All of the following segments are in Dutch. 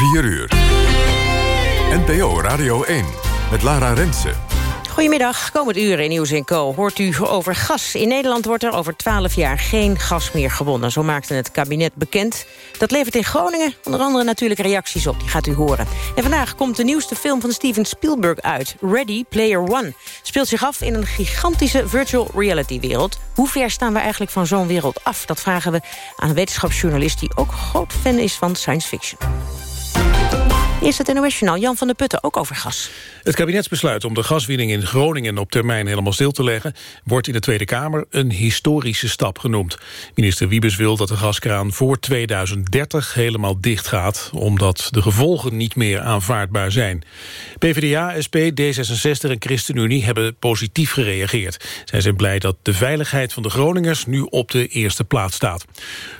4 uur. NPO Radio 1 met Lara Rensen. Goedemiddag, komend uur in Nieuws Co. hoort u over gas. In Nederland wordt er over 12 jaar geen gas meer gewonnen. Zo maakte het kabinet bekend. Dat levert in Groningen onder andere natuurlijk reacties op. Die gaat u horen. En vandaag komt de nieuwste film van Steven Spielberg uit. Ready Player One. Speelt zich af in een gigantische virtual reality wereld. Hoe ver staan we eigenlijk van zo'n wereld af? Dat vragen we aan een wetenschapsjournalist... die ook groot fan is van science fiction. Eerst het NOS-journaal Jan van der Putten, ook over gas. Het kabinetsbesluit om de gaswinning in Groningen op termijn helemaal stil te leggen... wordt in de Tweede Kamer een historische stap genoemd. Minister Wiebes wil dat de gaskraan voor 2030 helemaal dicht gaat... omdat de gevolgen niet meer aanvaardbaar zijn. PvdA, SP, D66 en ChristenUnie hebben positief gereageerd. Zij zijn blij dat de veiligheid van de Groningers nu op de eerste plaats staat.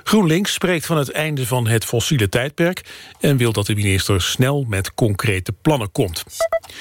GroenLinks spreekt van het einde van het fossiele tijdperk... en wil dat de minister snel met concrete plannen komt.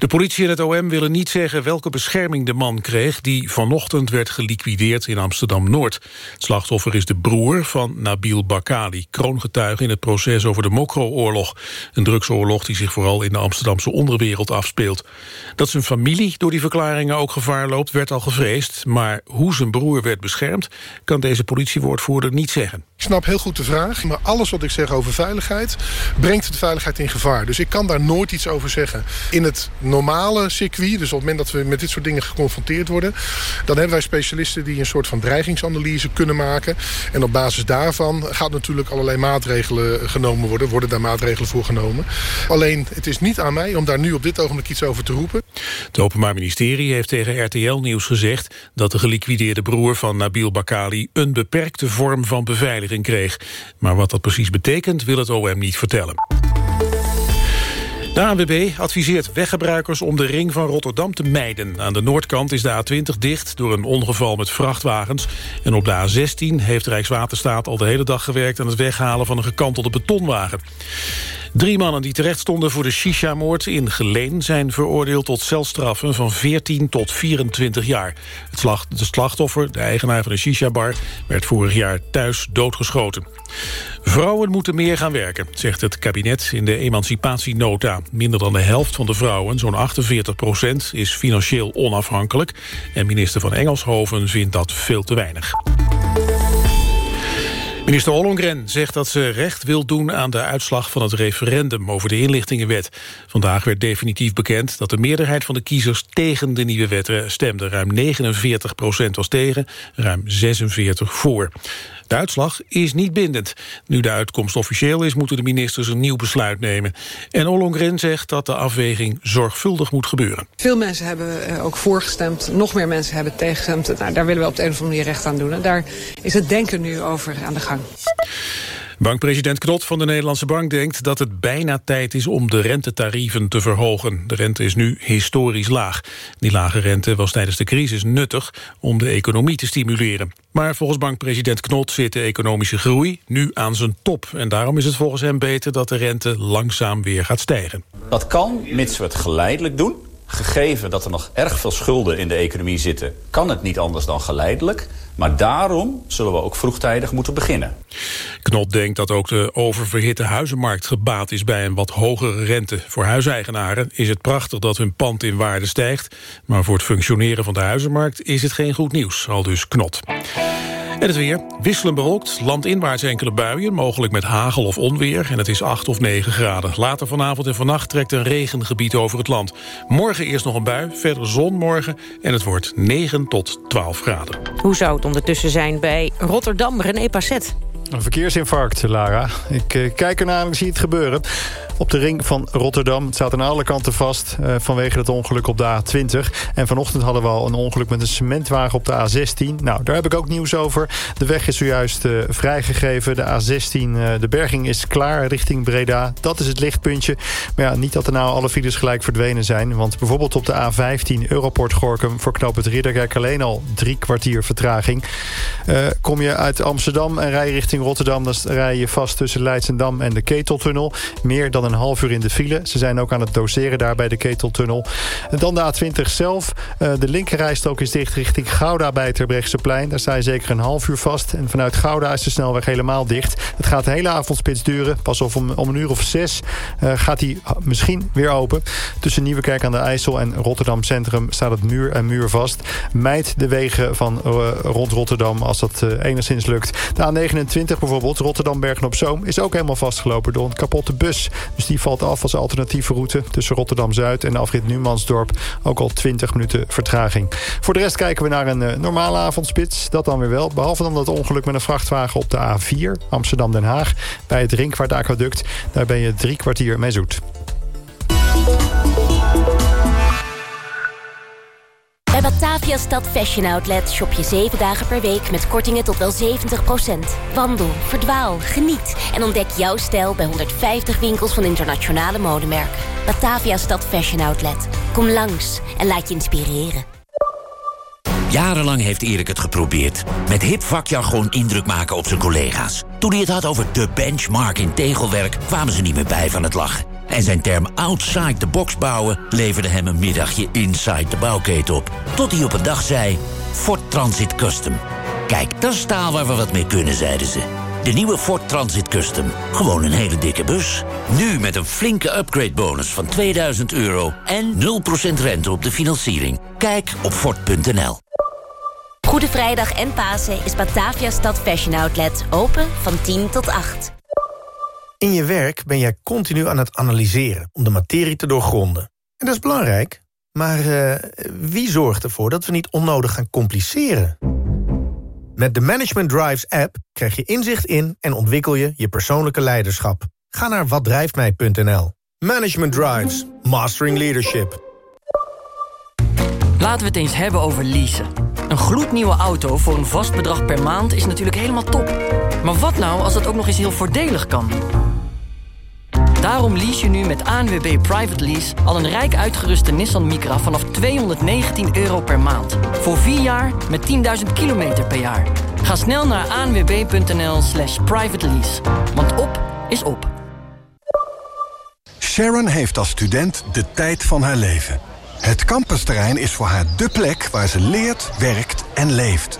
De politie en het OM willen niet zeggen welke bescherming de man kreeg... die vanochtend werd geliquideerd in Amsterdam-Noord. Het slachtoffer is de broer van Nabil Bakali... kroongetuige in het proces over de Mokro-oorlog. Een drugsoorlog die zich vooral in de Amsterdamse onderwereld afspeelt. Dat zijn familie door die verklaringen ook gevaar loopt... werd al gevreesd, maar hoe zijn broer werd beschermd... kan deze politiewoordvoerder niet zeggen. Ik snap heel goed de vraag, maar alles wat ik zeg over veiligheid... brengt de veiligheid in gevaar. Dus ik kan daar nooit iets over zeggen. In het normale circuit, dus op het moment dat we met dit soort dingen geconfronteerd worden... dan hebben wij specialisten die een soort van dreigingsanalyse kunnen maken. En op basis daarvan gaat natuurlijk allerlei maatregelen genomen worden. Worden daar maatregelen voor genomen. Alleen, het is niet aan mij om daar nu op dit ogenblik iets over te roepen. Het Openbaar Ministerie heeft tegen RTL Nieuws gezegd... dat de geliquideerde broer van Nabil Bakali... een beperkte vorm van beveiliging kreeg. Maar wat dat precies betekent, wil het OM niet vertellen. De ANWB adviseert weggebruikers om de ring van Rotterdam te mijden. Aan de noordkant is de A20 dicht door een ongeval met vrachtwagens. En op de A16 heeft Rijkswaterstaat al de hele dag gewerkt... aan het weghalen van een gekantelde betonwagen. Drie mannen die terecht stonden voor de Shisha-moord in Geleen... zijn veroordeeld tot celstraffen van 14 tot 24 jaar. Het de slachtoffer, de eigenaar van de Shisha-bar... werd vorig jaar thuis doodgeschoten. Vrouwen moeten meer gaan werken, zegt het kabinet in de emancipatienota. Minder dan de helft van de vrouwen, zo'n 48 procent, is financieel onafhankelijk. En minister van Engelshoven vindt dat veel te weinig. Minister Ollongren zegt dat ze recht wil doen aan de uitslag van het referendum over de inlichtingenwet. Vandaag werd definitief bekend dat de meerderheid van de kiezers tegen de nieuwe wet stemde. Ruim 49 procent was tegen, ruim 46 voor. De uitslag is niet bindend. Nu de uitkomst officieel is, moeten de ministers een nieuw besluit nemen. En Ollongren zegt dat de afweging zorgvuldig moet gebeuren. Veel mensen hebben eh, ook voorgestemd, nog meer mensen hebben tegengestemd. Nou, daar willen we op de een of andere manier recht aan doen. En daar is het denken nu over aan de gang. Bankpresident Knot van de Nederlandse Bank denkt dat het bijna tijd is om de rentetarieven te verhogen. De rente is nu historisch laag. Die lage rente was tijdens de crisis nuttig om de economie te stimuleren. Maar volgens bankpresident Knot zit de economische groei nu aan zijn top. En daarom is het volgens hem beter dat de rente langzaam weer gaat stijgen. Dat kan, mits we het geleidelijk doen. Gegeven dat er nog erg veel schulden in de economie zitten... kan het niet anders dan geleidelijk. Maar daarom zullen we ook vroegtijdig moeten beginnen. Knot denkt dat ook de oververhitte huizenmarkt gebaat is bij een wat hogere rente. Voor huiseigenaren is het prachtig dat hun pand in waarde stijgt. Maar voor het functioneren van de huizenmarkt is het geen goed nieuws, al dus Knot. En het weer. Wisselend bewolkt, landinwaarts enkele buien... mogelijk met hagel of onweer, en het is 8 of 9 graden. Later vanavond en vannacht trekt een regengebied over het land. Morgen eerst nog een bui, verder zon morgen... en het wordt 9 tot 12 graden. Hoe zou het ondertussen zijn bij Rotterdam, René Passet? Een verkeersinfarct, Lara. Ik uh, kijk ernaar en ik zie het gebeuren. Op de ring van Rotterdam. Het staat aan alle kanten vast uh, vanwege het ongeluk op de A20. En vanochtend hadden we al een ongeluk met een cementwagen op de A16. Nou, daar heb ik ook nieuws over. De weg is zojuist uh, vrijgegeven. De A16, de berging is klaar richting Breda. Dat is het lichtpuntje. Maar ja, niet dat er nou alle files gelijk verdwenen zijn. Want bijvoorbeeld op de A15 Europort Gorkum... voor knoop het Ridderkerk alleen al drie kwartier vertraging. kom je uit Amsterdam en rij je richting Rotterdam... dan rij je vast tussen Leidsendam en de Keteltunnel. Meer dan een een half uur in de file. Ze zijn ook aan het doseren daar bij de Keteltunnel. Dan de A20 zelf. Uh, de linkerrijstrook is dicht richting Gouda bij het plein. Daar sta je zeker een half uur vast. En vanuit Gouda is de snelweg helemaal dicht. Het gaat de hele avondspits duren. Pas of om, om een uur of zes uh, gaat die misschien weer open. Tussen Nieuwekerk aan de IJssel en Rotterdam Centrum staat het muur en muur vast. Mijd de wegen van uh, rond Rotterdam als dat enigszins lukt. De A29 bijvoorbeeld, Rotterdam-Bergen-op-Zoom... is ook helemaal vastgelopen door een kapotte bus. Dus die valt af als alternatieve route tussen Rotterdam-Zuid... en afrit Numansdorp. Ook al 20 minuten vertraging. Voor de rest kijken we naar een normale avondspits. Dat dan weer wel. Behalve dan dat ongeluk met een vrachtwagen op de A4 Amsterdam-Den Haag. Bij het Ringvaart Aquaduct. Daar ben je drie kwartier mee zoet. Bij Batavia Stad Fashion Outlet shop je 7 dagen per week met kortingen tot wel 70%. Wandel, verdwaal, geniet en ontdek jouw stijl bij 150 winkels van internationale modemerken. Batavia Stad Fashion Outlet. Kom langs en laat je inspireren. Jarenlang heeft Erik het geprobeerd. Met hip vakjargon indruk maken op zijn collega's. Toen hij het had over de benchmark in tegelwerk... kwamen ze niet meer bij van het lachen. En zijn term outside the box bouwen... leverde hem een middagje inside de bouwketen op. Tot hij op een dag zei... Ford Transit Custom. Kijk, dat is taal waar we wat mee kunnen, zeiden ze. De nieuwe Ford Transit Custom. Gewoon een hele dikke bus. Nu met een flinke upgrade bonus van 2000 euro... en 0% rente op de financiering. Kijk op Ford.nl. Goede Vrijdag en Pasen is Batavia Stad Fashion Outlet open van 10 tot 8. In je werk ben jij continu aan het analyseren om de materie te doorgronden. En dat is belangrijk, maar uh, wie zorgt ervoor dat we niet onnodig gaan compliceren? Met de Management Drives app krijg je inzicht in en ontwikkel je je persoonlijke leiderschap. Ga naar watdrijftmij.nl. Management Drives, Mastering Leadership. Laten we het eens hebben over leasen. Een gloednieuwe auto voor een vast bedrag per maand is natuurlijk helemaal top. Maar wat nou als dat ook nog eens heel voordelig kan? Daarom lease je nu met ANWB Private Lease al een rijk uitgeruste Nissan Micra vanaf 219 euro per maand. Voor 4 jaar met 10.000 kilometer per jaar. Ga snel naar anwb.nl slash private lease. Want op is op. Sharon heeft als student de tijd van haar leven. Het campusterrein is voor haar dé plek waar ze leert, werkt en leeft.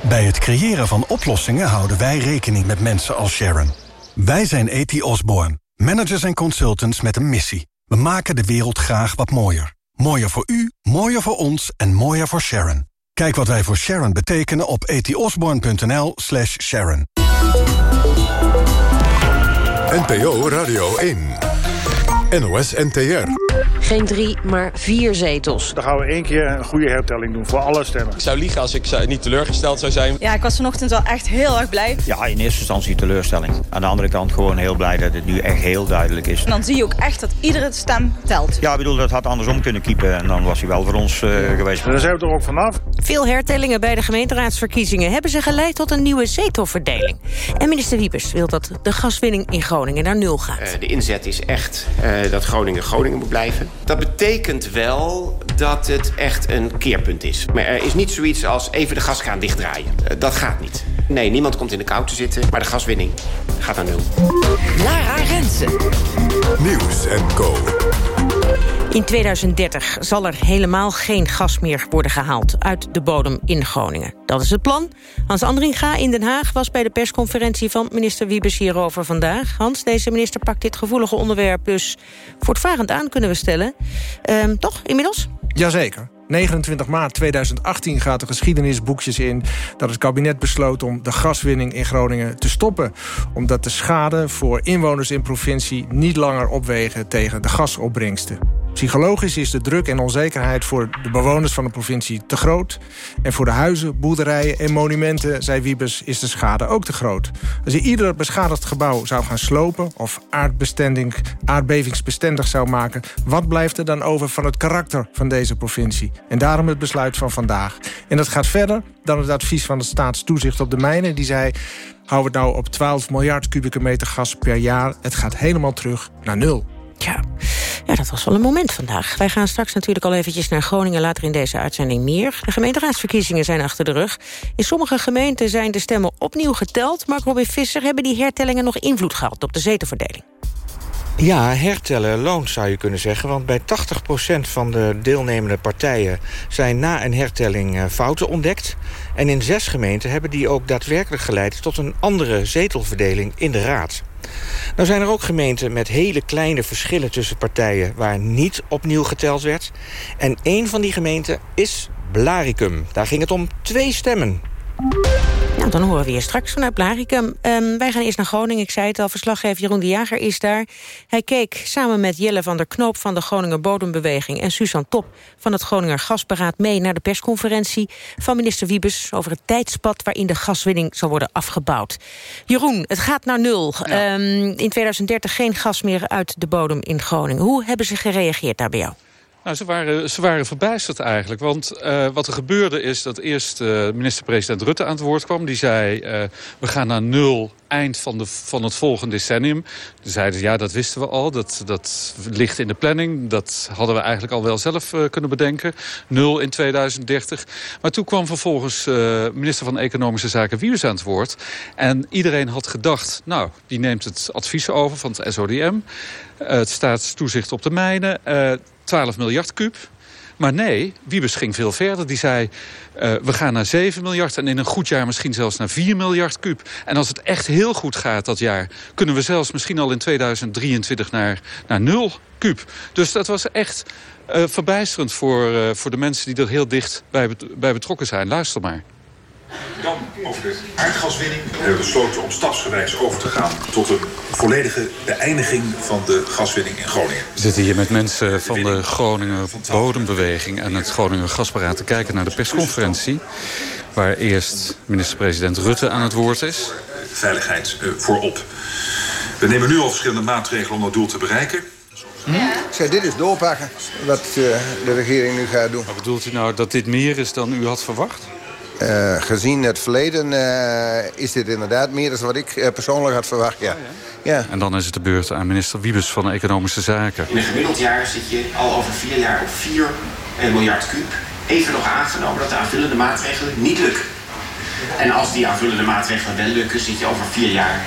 Bij het creëren van oplossingen houden wij rekening met mensen als Sharon. Wij zijn E.T. Osborne, managers en consultants met een missie. We maken de wereld graag wat mooier. Mooier voor u, mooier voor ons en mooier voor Sharon. Kijk wat wij voor Sharon betekenen op etiosborn.nl slash Sharon. NPO Radio 1. NOS NTR. Geen drie, maar vier zetels. Dan gaan we één keer een goede hertelling doen voor alle stemmen. Ik zou liegen als ik niet teleurgesteld zou zijn. Ja, ik was vanochtend wel echt heel erg blij. Ja, in eerste instantie teleurstelling. Aan de andere kant gewoon heel blij dat het nu echt heel duidelijk is. En dan zie je ook echt dat iedere stem telt. Ja, ik bedoel, dat had andersom kunnen kiepen. En dan was hij wel voor ons uh, geweest. Daar zijn we toch ook vanaf. Veel hertellingen bij de gemeenteraadsverkiezingen... hebben ze geleid tot een nieuwe zetelverdeling. En minister Wiepers wil dat de gaswinning in Groningen naar nul gaat. Uh, de inzet is echt uh, dat Groningen Groningen moet blijven. Dat betekent wel dat het echt een keerpunt is. Maar er is niet zoiets als even de gaskraan dichtdraaien. Dat gaat niet. Nee, niemand komt in de kou te zitten, maar de gaswinning gaat naar nul. Lara Rensen. Nieuws en Co. In 2030 zal er helemaal geen gas meer worden gehaald uit de bodem in Groningen. Dat is het plan. Hans Andringa in Den Haag was bij de persconferentie van minister Wiebes hierover vandaag. Hans, deze minister pakt dit gevoelige onderwerp dus voortvarend aan, kunnen we stellen. Ehm, toch, inmiddels? Jazeker. 29 maart 2018 gaat de geschiedenisboekjes in... dat het kabinet besloot om de gaswinning in Groningen te stoppen. Omdat de schade voor inwoners in provincie... niet langer opwegen tegen de gasopbrengsten. Psychologisch is de druk en onzekerheid voor de bewoners van de provincie te groot. En voor de huizen, boerderijen en monumenten, zei Wiebes, is de schade ook te groot. Als je ieder beschadigd gebouw zou gaan slopen... of aardbevingsbestendig zou maken... wat blijft er dan over van het karakter van deze provincie? En daarom het besluit van vandaag. En dat gaat verder dan het advies van de staatstoezicht op de mijnen. Die zei, hou het nou op 12 miljard kubieke meter gas per jaar. Het gaat helemaal terug naar nul. Ja. Ja, dat was wel een moment vandaag. Wij gaan straks natuurlijk al eventjes naar Groningen, later in deze uitzending meer. De gemeenteraadsverkiezingen zijn achter de rug. In sommige gemeenten zijn de stemmen opnieuw geteld... maar Robin Visser hebben die hertellingen nog invloed gehad op de zetelverdeling. Ja, hertellen loont zou je kunnen zeggen. Want bij 80% van de deelnemende partijen zijn na een hertelling eh, fouten ontdekt. En in zes gemeenten hebben die ook daadwerkelijk geleid... tot een andere zetelverdeling in de raad. Nou zijn er ook gemeenten met hele kleine verschillen tussen partijen... waar niet opnieuw geteld werd. En één van die gemeenten is Blaricum. Daar ging het om twee stemmen. Nou, dan horen we hier straks vanuit Blaricum. Um, wij gaan eerst naar Groningen. Ik zei het al, verslaggever Jeroen de Jager is daar. Hij keek samen met Jelle van der Knoop van de Groninger Bodembeweging... en Susan Top van het Groninger Gasberaad mee naar de persconferentie... van minister Wiebes over het tijdspad waarin de gaswinning zal worden afgebouwd. Jeroen, het gaat naar nul. Um, in 2030 geen gas meer uit de bodem in Groningen. Hoe hebben ze gereageerd daar bij jou? Nou, ze waren, ze waren verbijsterd eigenlijk. Want uh, wat er gebeurde is dat eerst uh, minister-president Rutte aan het woord kwam. Die zei, uh, we gaan naar nul eind van, de, van het volgende decennium. Toen zeiden ze, ja, dat wisten we al. Dat, dat ligt in de planning. Dat hadden we eigenlijk al wel zelf kunnen bedenken. Nul in 2030. Maar toen kwam vervolgens minister van Economische Zaken Wiebes aan het woord. En iedereen had gedacht, nou, die neemt het advies over van het SODM. Het staatstoezicht op de mijnen 12 miljard kuub. Maar nee, Wiebes ging veel verder. Die zei, uh, we gaan naar 7 miljard en in een goed jaar misschien zelfs naar 4 miljard kuub. En als het echt heel goed gaat dat jaar... kunnen we zelfs misschien al in 2023 naar, naar 0 kuub. Dus dat was echt verbijsterend voor, voor de mensen die er heel dicht bij, bij betrokken zijn. Luister maar. Dan over de aardgaswinning. We hebben besloten om stapsgewijs over te gaan tot een volledige beëindiging van de gaswinning in Groningen. We zitten hier met mensen van de Groningen Bodembeweging en het Groningen Gasberaad te kijken naar de persconferentie. Waar eerst minister-president Rutte aan het woord is. Veiligheid uh, voorop. We nemen nu al verschillende maatregelen om dat doel te bereiken. Hm? Zeg, dit is doorpakken wat uh, de regering nu gaat doen. Wat bedoelt u nou dat dit meer is dan u had verwacht? Uh, gezien het verleden uh, is dit inderdaad meer dan wat ik uh, persoonlijk had verwacht. Ja. Oh, ja. ja. En dan is het de beurt aan minister Wiebes van Economische Zaken. In een gemiddeld jaar zit je al over vier jaar op 4 miljard kuub. Even nog aangenomen dat de aanvullende maatregelen niet lukken. En als die aanvullende maatregelen wel lukken, zit je over vier jaar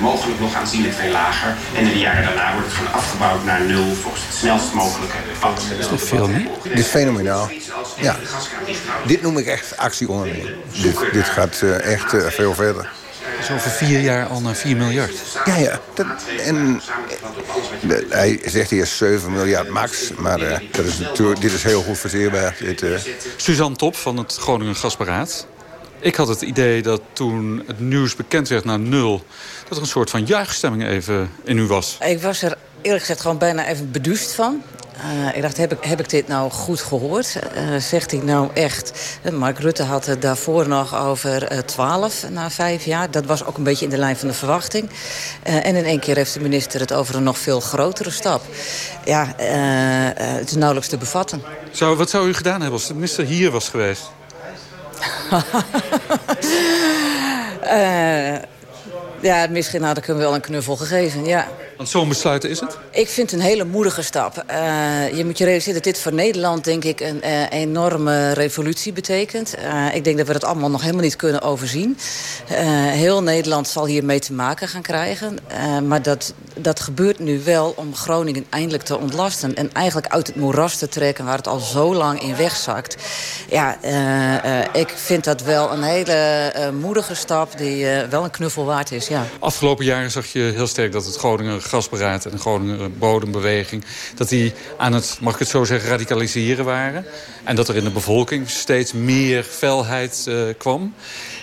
mogelijk nog aanzienlijk veel lager. En in de jaren daarna wordt het gewoon afgebouwd naar nul volgens het snelst mogelijke pad. Dat is nog veel, niet? Dit is fenomenaal. Ja. Dit noem ik echt actieonderneming. Dit, dit gaat uh, echt uh, veel verder. Dus over vier jaar al naar 4 miljard? Ja, ja. Dat, en, de, hij zegt hier 7 miljard max. Maar uh, dat is dit is heel goed verzeerbaar. Dit, Suzanne Top van het Groningen Gasberaad. Ik had het idee dat toen het nieuws bekend werd naar nul... dat er een soort van juichstemming even in u was. Ik was er eerlijk gezegd gewoon bijna even beduust van. Uh, ik dacht, heb ik, heb ik dit nou goed gehoord? Uh, zegt hij nou echt... Mark Rutte had het daarvoor nog over uh, 12 na vijf jaar. Dat was ook een beetje in de lijn van de verwachting. Uh, en in één keer heeft de minister het over een nog veel grotere stap. Ja, het is nauwelijks te bevatten. Zou, wat zou u gedaan hebben als de minister hier was geweest? Uh, ja, misschien had ik hem wel een knuffel gegeven, ja. Want zo'n besluit is het? Ik vind het een hele moedige stap. Uh, je moet je realiseren dat dit voor Nederland denk ik een uh, enorme revolutie betekent. Uh, ik denk dat we dat allemaal nog helemaal niet kunnen overzien. heel Nederland zal hiermee te maken gaan krijgen. maar dat, dat gebeurt nu wel om Groningen eindelijk te ontlasten. En eigenlijk uit het moeras te trekken waar het al zo lang in wegzakt. Ja, ik vind dat wel een hele moedige stap die wel een knuffel waard is. Ja. Afgelopen jaren zag je heel sterk dat het Groningen gasberaad en de Groninger bodembeweging... dat die aan het, mag ik het zo zeggen, radicaliseren waren. En dat er in de bevolking steeds meer felheid uh, kwam.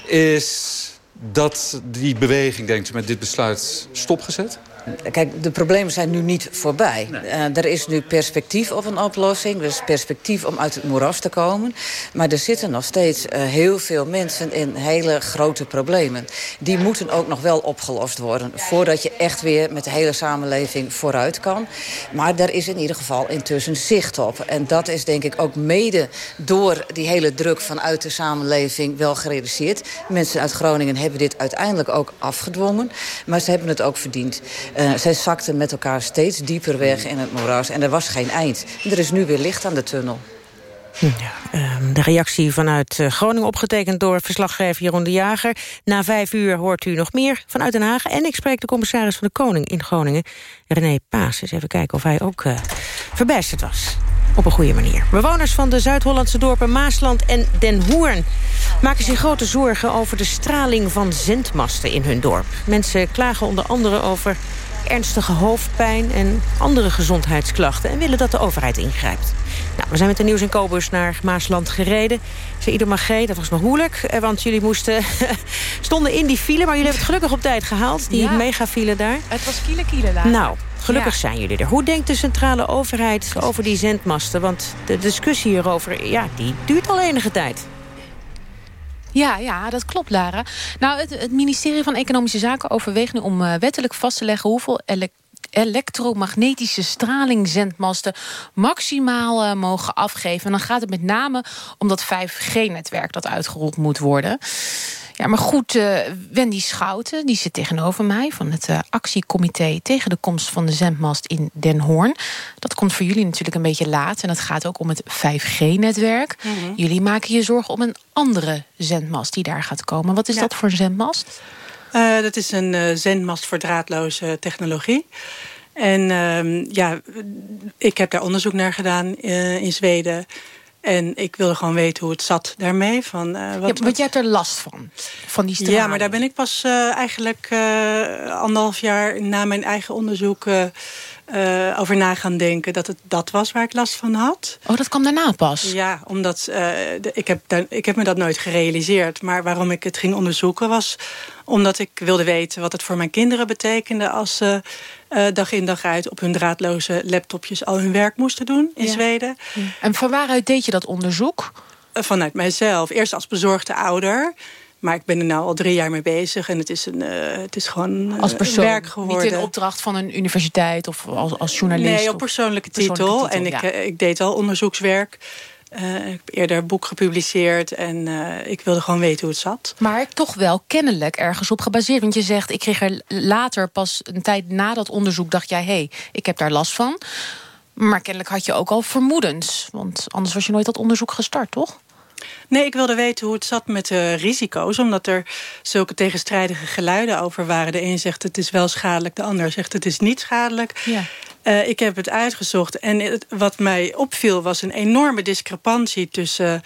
Is dat die beweging, denkt u, met dit besluit stopgezet? Kijk, de problemen zijn nu niet voorbij. Nee. Uh, er is nu perspectief op een oplossing. Er is perspectief om uit het moeras te komen. Maar er zitten nog steeds uh, heel veel mensen in hele grote problemen. Die moeten ook nog wel opgelost worden... voordat je echt weer met de hele samenleving vooruit kan. Maar daar is in ieder geval intussen zicht op. En dat is denk ik ook mede door die hele druk vanuit de samenleving wel gerealiseerd. Mensen uit Groningen hebben dit uiteindelijk ook afgedwongen. Maar ze hebben het ook verdiend. Uh, zij zakten met elkaar steeds dieper weg in het moeras. En er was geen eind. Er is nu weer licht aan de tunnel. Ehm, de reactie vanuit eh, Groningen opgetekend door verslaggever Jeroen de Jager. Na vijf uur hoort u nog meer vanuit Den Haag. En ik spreek de commissaris van de Koning in Groningen, René Paas. Eens even kijken of hij ook uh, verbijsterd was. Op een goede manier. Bewoners van de Zuid-Hollandse dorpen Maasland en Den Hoorn... maken zich grote zorgen over de straling van zendmasten in hun dorp. Mensen klagen onder andere over ernstige hoofdpijn en andere gezondheidsklachten... en willen dat de overheid ingrijpt. Nou, we zijn met de Nieuws en Kobus naar Maasland gereden. Zei Magé, dat was nog moeilijk, eh, want jullie moesten, stonden in die file... maar jullie hebben het gelukkig op tijd gehaald, die ja. megafile daar. Het was kiele kiele daar. Nou, gelukkig zijn jullie er. Hoe denkt de centrale overheid over die zendmasten? Want de discussie hierover, ja, die duurt al enige tijd. Ja, ja, dat klopt, Lara. Nou, het, het ministerie van Economische Zaken overweegt nu om uh, wettelijk vast te leggen hoeveel elektromagnetische stralingzendmasten maximaal uh, mogen afgeven. En dan gaat het met name om dat 5G-netwerk dat uitgerold moet worden. Ja, maar goed, uh, Wendy Schouten, die zit tegenover mij... van het uh, actiecomité tegen de komst van de zendmast in Den Hoorn. Dat komt voor jullie natuurlijk een beetje laat. En het gaat ook om het 5G-netwerk. Mm -hmm. Jullie maken je zorgen om een andere zendmast die daar gaat komen. Wat is ja. dat voor een zendmast? Uh, dat is een zendmast voor draadloze technologie. En ehm, ja, ik heb daar onderzoek naar gedaan in Zweden... En ik wilde gewoon weten hoe het zat daarmee. Van, uh, wat, ja, want je hebt er last van, van die straling. Ja, maar daar ben ik pas uh, eigenlijk uh, anderhalf jaar na mijn eigen onderzoek... over na gaan denken dat het dat was waar ik last van had. Oh, dat kwam daarna pas? Ja, omdat de, ik, heb ik heb me dat nooit gerealiseerd. Maar waarom ik het ging onderzoeken was omdat ik wilde weten wat het voor mijn kinderen betekende... als ze uh, dag in dag uit op hun draadloze laptopjes al hun werk moesten doen in ja. Zweden. Ja. En van waaruit deed je dat onderzoek? Uh, vanuit mijzelf. Eerst als bezorgde ouder. Maar ik ben er nu al drie jaar mee bezig. En het is, een, uh, het is gewoon als persoon, werk geworden. Niet in opdracht van een universiteit of als, als journalist? Nee, op persoonlijke titel. Persoonlijke titel en ik, ik deed al onderzoekswerk. Uh, ik heb eerder een boek gepubliceerd en uh, ik wilde gewoon weten hoe het zat. Maar toch wel kennelijk ergens op gebaseerd. Want je zegt, ik kreeg er later pas een tijd na dat onderzoek... dacht jij, hé, hey, ik heb daar last van. Maar kennelijk had je ook al vermoedens. Want anders was je nooit dat onderzoek gestart, toch? Nee, ik wilde weten hoe het zat met de risico's. Omdat er zulke tegenstrijdige geluiden over waren. De een zegt het is wel schadelijk, de ander zegt het is niet schadelijk. Ja. Uh, ik heb het uitgezocht. En het, wat mij opviel was een enorme discrepantie tussen...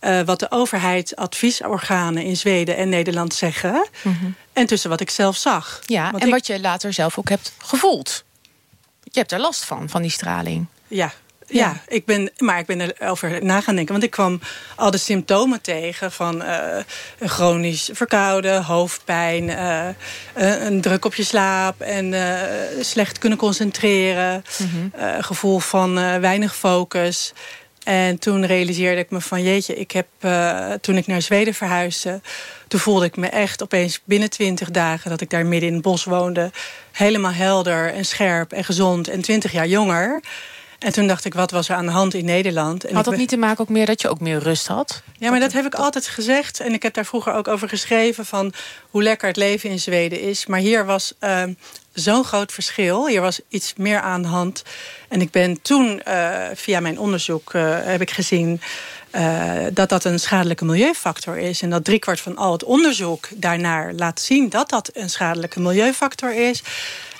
Uh, wat de overheid, adviesorganen in Zweden en Nederland zeggen... Mm -hmm. en tussen wat ik zelf zag. Ja, Want en ik... wat je later zelf ook hebt gevoeld. Je hebt er last van, van die straling. Ja, ja, ja, ik ben, maar ik ben erover na gaan denken. Want ik kwam al de symptomen tegen van uh, chronisch verkouden, hoofdpijn, uh, een druk op je slaap en uh, slecht kunnen concentreren, mm -hmm. gevoel van weinig focus. En toen realiseerde ik me van jeetje, ik heb toen ik naar Zweden verhuisde, toen voelde ik me echt opeens binnen twintig dagen dat ik daar midden in het bos woonde, helemaal helder en scherp en gezond en twintig jaar jonger. En toen dacht ik, wat was er aan de hand in Nederland? En had dat ben... niet te maken ook meer dat je ook meer rust had? Ja, maar dat heb ik altijd gezegd. En ik heb daar vroeger ook over geschreven... van hoe lekker het leven in Zweden is. Maar hier was uh, zo'n groot verschil. Hier was iets meer aan de hand. En ik ben toen, uh, via mijn onderzoek, uh, heb ik gezien... Uh, dat dat een schadelijke milieufactor is. En dat driekwart van al het onderzoek daarnaar laat zien... dat dat een schadelijke milieufactor is.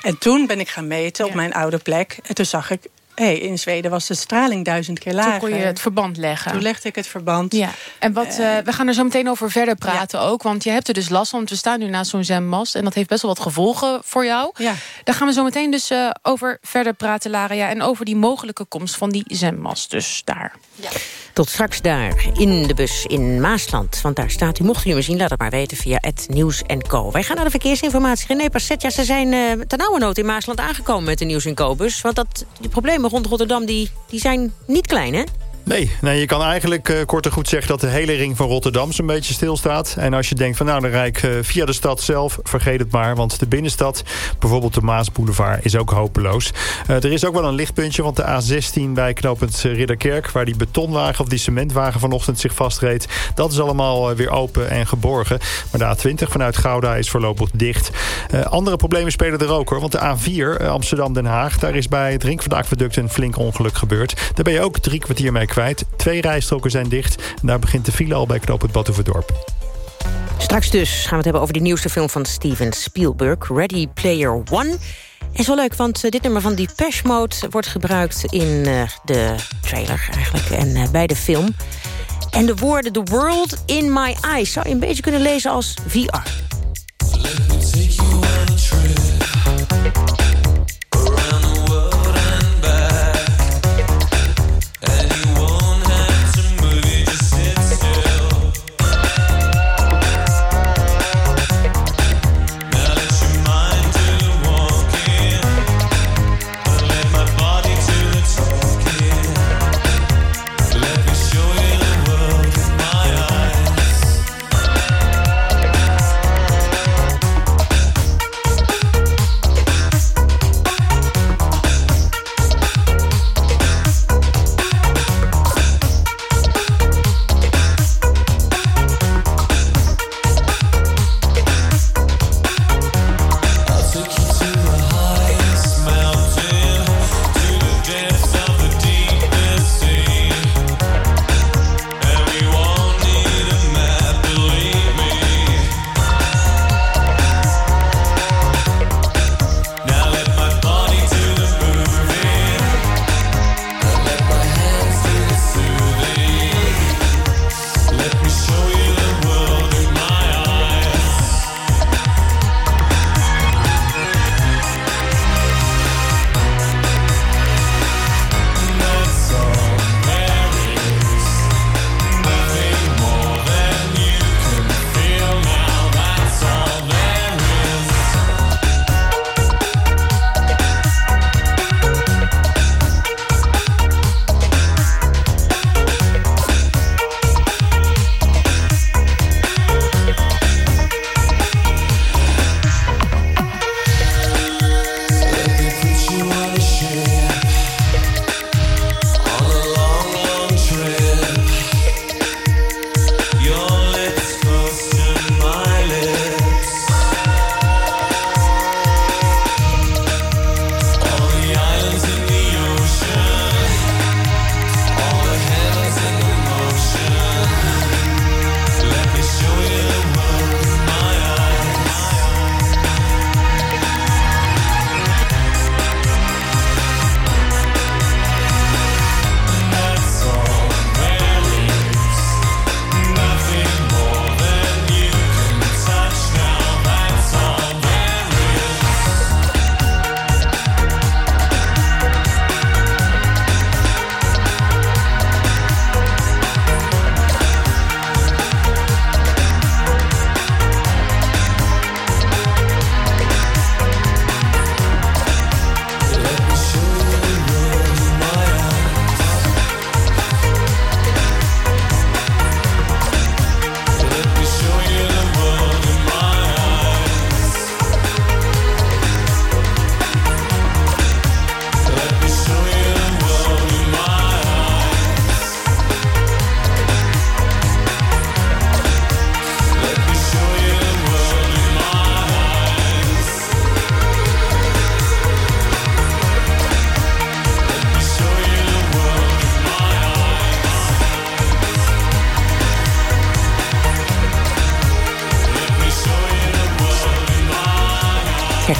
En toen ben ik gaan meten op mijn oude plek. En toen zag ik, hey, in Zweden was de straling duizend keer lager. Toen kon je het verband leggen. Toen legde ik het verband. Ja. En wat, uh, we gaan er zo meteen over verder praten ja. ook. Want je hebt er dus last van. Want we staan nu naast zo'n zendmast. En dat heeft best wel wat gevolgen voor jou. Ja. Daar gaan we zo meteen dus uh, over verder praten, Lara. En over die mogelijke komst van die zendmast. Dus daar. Ja. Tot straks daar, in de bus in Maasland. Want daar staat u, mocht u hem zien, laat het maar weten via het Nieuws Co. Wij gaan naar de verkeersinformatie. René Passet, ja, ze zijn uh, ten nauwe nood in Maasland aangekomen met de Nieuws Co-bus. Want dat, die problemen rond Rotterdam die, die zijn niet klein, hè? Nee, je kan eigenlijk uh, kort en goed zeggen dat de hele ring van Rotterdam zo'n beetje stilstaat. En als je denkt van nou, dan rijd ik uh, via de stad zelf, vergeet het maar. Want de binnenstad, bijvoorbeeld de Maasboulevard, is ook hopeloos. Uh, er is ook wel een lichtpuntje, want de A16 bij knooppunt Ridderkerk... waar die betonwagen of die cementwagen vanochtend zich vastreed... dat is allemaal weer open en geborgen. Maar de A20 vanuit Gouda is voorlopig dicht. andere problemen spelen er ook hoor, want de A4 Amsterdam-Den Haag... daar is bij het een flink ongeluk gebeurd. Daar ben je ook drie kwartier mee kwijt Twee rijstroken zijn dicht. En daar begint de file al bij knoop het Batuverdorp. Straks dus gaan we het hebben over de nieuwste film van Steven Spielberg... Ready Player One... En zo leuk, want eh, dit nummer van Depeche Mode wordt gebruikt in uh, de trailer eigenlijk en uh, bij de film. En de woorden The World in My Eyes zou je een beetje kunnen lezen als VR.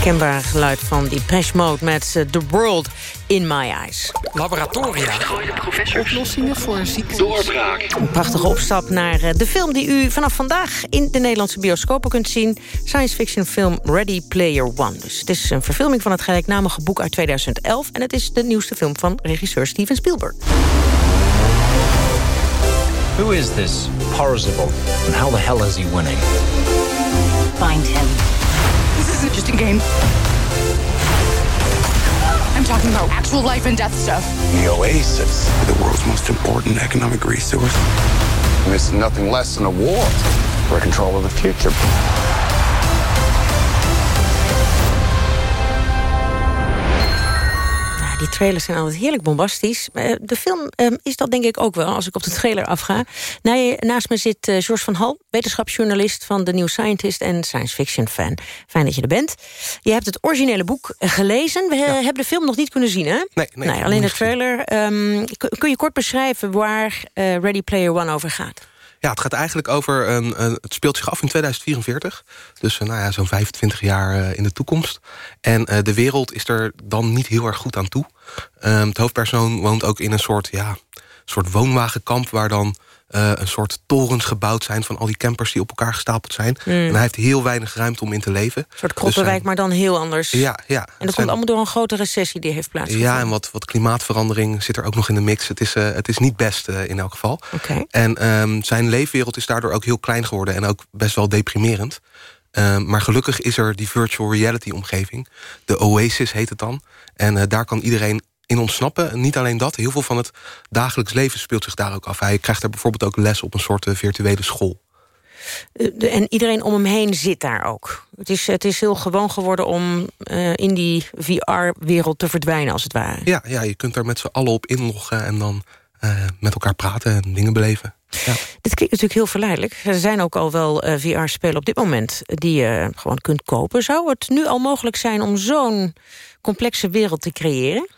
Herkenbaar geluid van Depeche Mode met uh, The World in My Eyes. Laboratoria. Oplossingen voor ziekte. Doorbraak. Een prachtige opstap naar uh, de film die u vanaf vandaag in de Nederlandse bioscopen kunt zien. Science fiction film Ready Player One. Dus het is een verfilming van het gelijknamige boek uit 2011. En het is de nieuwste film van regisseur Steven Spielberg. Who is this Parzival and how the hell is he winning? Find him. This isn't just a game. I'm talking about actual life and death stuff. The Oasis, the world's most important economic resource. And this is nothing less than a war for control of the future. Die trailers zijn altijd heerlijk bombastisch. Uh, de film uh, is dat denk ik ook wel, als ik op de trailer afga. Naast me zit uh, George van Hal, wetenschapsjournalist... van The New Scientist en science fiction fan. Fijn dat je er bent. Je hebt het originele boek gelezen. We ja. hebben de film nog niet kunnen zien, hè? Nee, nee, nee alleen de trailer. Um, kun je kort beschrijven waar Ready Player One over gaat? Ja, het gaat eigenlijk over... Een, een, het speelt zich af in 2044. Dus nou ja, zo'n 25 jaar uh, in de toekomst. En uh, de wereld is er dan niet heel erg goed aan toe. Um, het hoofdpersoon woont ook in een soort, ja, soort woonwagenkamp... waar dan uh, een soort torens gebouwd zijn... van al die campers die op elkaar gestapeld zijn. Mm. En hij heeft heel weinig ruimte om in te leven. Een soort Krottenwijk, dus maar dan heel anders. Ja, ja. En dat zijn... komt allemaal door een grote recessie die heeft plaatsgevonden. Ja, en wat, wat klimaatverandering zit er ook nog in de mix. Het is, uh, het is niet best uh, in elk geval. Okay. En um, zijn leefwereld is daardoor ook heel klein geworden... en ook best wel deprimerend. Um, maar gelukkig is er die virtual reality omgeving. De Oasis heet het dan. En uh, daar kan iedereen in ontsnappen. En niet alleen dat, heel veel van het dagelijks leven speelt zich daar ook af. Hij krijgt daar bijvoorbeeld ook les op een soort uh, virtuele school. Uh, en iedereen om hem heen zit daar ook. Het is, het is heel gewoon geworden om uh, in die VR-wereld te verdwijnen, als het ware. Ja, ja je kunt daar met z'n allen op inloggen en dan met elkaar praten en dingen beleven. Ja. Dit klinkt natuurlijk heel verleidelijk. Er zijn ook al wel uh, VR-spelen op dit moment die je gewoon kunt kopen. Zou het nu al mogelijk zijn om zo'n complexe wereld te creëren?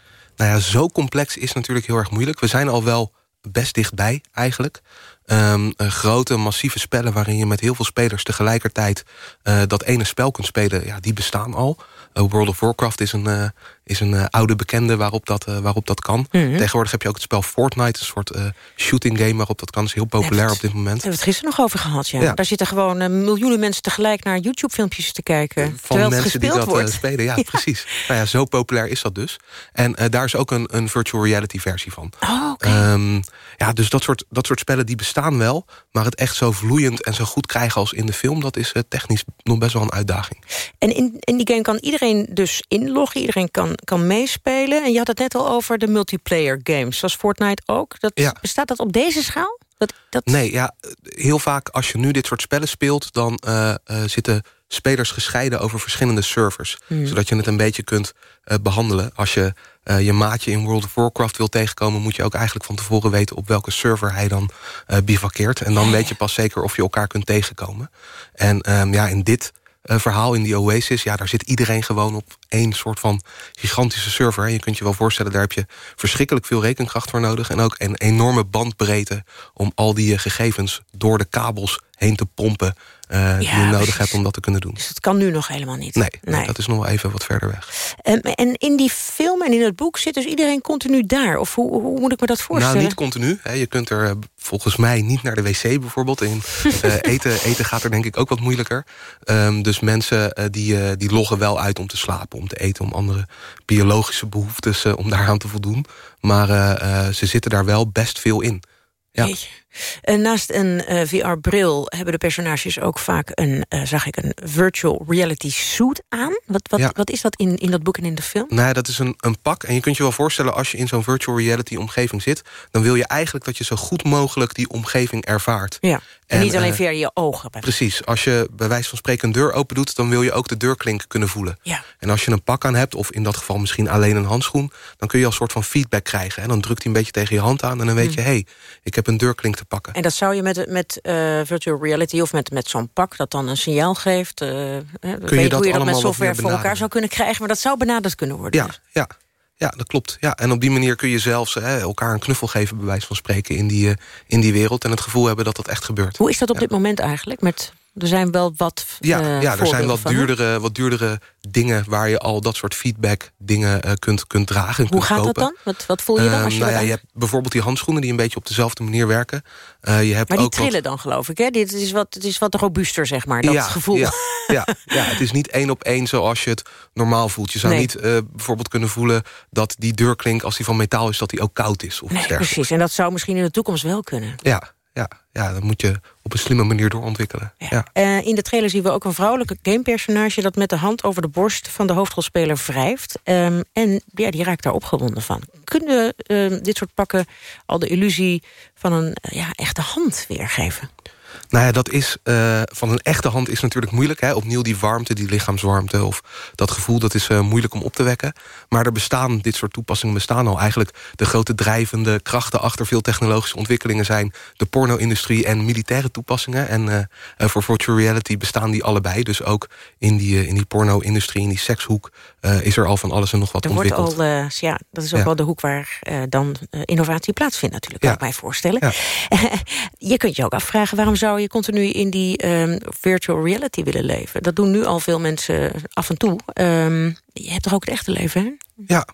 Nou ja, zo complex is natuurlijk heel erg moeilijk. We zijn al wel best dichtbij eigenlijk. Um, uh, grote, massieve spellen waarin je met heel veel spelers tegelijkertijd uh, dat ene spel kunt spelen, ja, die bestaan al. Uh, World of Warcraft is een, is een oude bekende waarop dat, waarop dat kan. Mm -hmm. Tegenwoordig heb je ook het spel Fortnite, een soort shooting game waarop dat kan. Dat is heel populair het, op dit moment. We hebben het gisteren nog over gehad, ja. ja. Daar zitten gewoon miljoenen mensen tegelijk naar YouTube-filmpjes te kijken. Van mensen die dat wordt. spelen, ja, ja, precies. Nou ja, zo populair is dat dus. En daar is ook een, een virtual reality versie van. Oh, okay. um, ja, dus dat soort, dat soort spellen die bestaan wel. Maar het echt zo vloeiend en zo goed krijgen als in de film... dat is technisch nog best wel een uitdaging. En in, in die game kan iedereen dus inloggen. Iedereen kan, kan meespelen. En je had het net al over de multiplayer games. Zoals Fortnite ook. Dat, ja. Bestaat dat op deze schaal? Dat, dat... Nee, ja, heel vaak als je nu dit soort spellen speelt... dan uh, uh, zitten spelers gescheiden over verschillende servers. Hmm. Zodat je het een beetje kunt uh, behandelen. Als je je maatje in World of Warcraft wil tegenkomen... moet je ook eigenlijk van tevoren weten op welke server hij dan bivakkeert. En dan weet je pas zeker of je elkaar kunt tegenkomen. En um, ja, in dit verhaal, in die Oasis... ja, daar zit iedereen gewoon op één soort van gigantische server. Je kunt je wel voorstellen, daar heb je verschrikkelijk veel rekenkracht voor nodig... en ook een enorme bandbreedte om al die gegevens door de kabels heen te pompen... Uh, die je nodig hebt om dat te kunnen doen. Dus dat kan nu nog helemaal niet? Nee, nee, nee. dat is nog wel even wat verder weg. En, en, in die film en in het boek zit dus iedereen continu daar? Of hoe, hoe moet ik me dat voorstellen? Nou, niet continu. Hè. Je kunt er volgens mij niet naar de wc bijvoorbeeld. En, uh, eten, eten gaat er denk ik ook wat moeilijker. Um, dus mensen uh, die, die loggen wel uit om te slapen, om te eten... om andere biologische behoeftes, om daaraan te voldoen. Maar ze zitten daar wel best veel in. Ja. Naast een uh, VR-bril hebben de personages ook vaak een, uh, zag ik, een virtual reality suit aan. Wat, wat, Ja. wat is dat in, in dat boek en in de film? Nou ja, dat is een, een pak. En je kunt je wel voorstellen, als je in zo'n virtual reality omgeving zit... dan wil je eigenlijk dat je zo goed mogelijk die omgeving ervaart. Ja, en, En, niet alleen eh, via je ogen. Precies. Als je bij wijze van spreken een deur open doet... dan wil je ook de deurklink kunnen voelen. Ja. En als je een pak aan hebt, of in dat geval misschien alleen een handschoen... dan kun je al een soort van feedback krijgen. En dan drukt hij een beetje tegen je hand aan... en dan weet Hmm. je, hé, hey, ik heb een deurklink te pakken. En dat zou je met, met uh, virtual reality of met, met zo'n pak dat dan een signaal geeft. Uh, weet dat hoe je dat met software voor elkaar zou kunnen krijgen. Maar dat zou benaderd kunnen worden. Ja, ja, ja, dat klopt. Ja, en op die manier kun je zelfs hè, elkaar een knuffel geven... bij wijze van spreken in die, uh, in die wereld... en het gevoel hebben dat dat echt gebeurt. Hoe is dat op dit moment eigenlijk? Met, er zijn wel wat Ja, uh, ja er zijn wat van, duurdere, wat duurdere dingen... waar je al dat soort feedback dingen uh, kunt, kunt dragen en Hoe kunt gaat kopen. dat dan? Wat, wat voel je dan Ehm, als je nou ja, je hebt bijvoorbeeld die handschoenen... die een beetje op dezelfde manier werken. Uh, je hebt Maar die ook wat- trillen dan, geloof ik. Hè? Dit is wat, het is wat robuuster, zeg maar, dat ja, gevoel. Ja, ja, ja, het is niet één op één zoals je het normaal voelt. Je zou Nee. niet bijvoorbeeld kunnen voelen dat die deurklink... als die van metaal is, dat die ook koud is. Of Nee, precies. En dat zou misschien in de toekomst wel kunnen. Ja, ja, dat moet je op een slimme manier doorontwikkelen. Ja. Eh, in de trailer zien we ook een vrouwelijke gamepersonage... dat met de hand over de borst van de hoofdrolspeler wrijft. Ehm, en ja, die raakt daar opgewonden van. Kunnen ehm, dit soort pakken al de illusie van een eh, ja, echte hand weergeven? Nou ja, dat is uh, van een echte hand is natuurlijk moeilijk. Hè? Opnieuw die warmte, die lichaamswarmte of dat gevoel... dat is uh, moeilijk om op te wekken. Maar er bestaan, dit soort toepassingen bestaan al. Eigenlijk de grote drijvende krachten achter veel technologische ontwikkelingen... zijn de porno-industrie en militaire toepassingen. En uh, voor virtual reality bestaan die allebei. Dus ook in die, in die porno-industrie, in die sekshoek... is er al van alles en nog wat er ontwikkeld. Wordt al, ja, dat is ook ja. wel de hoek waar dan innovatie plaatsvindt natuurlijk, kan ja. ik mij voorstellen. Ja. je kunt je ook afvragen, waarom zou je continu in die um, virtual reality willen leven? Dat doen nu al veel mensen af en toe. Um, je hebt toch ook het echte leven, hè? Ja,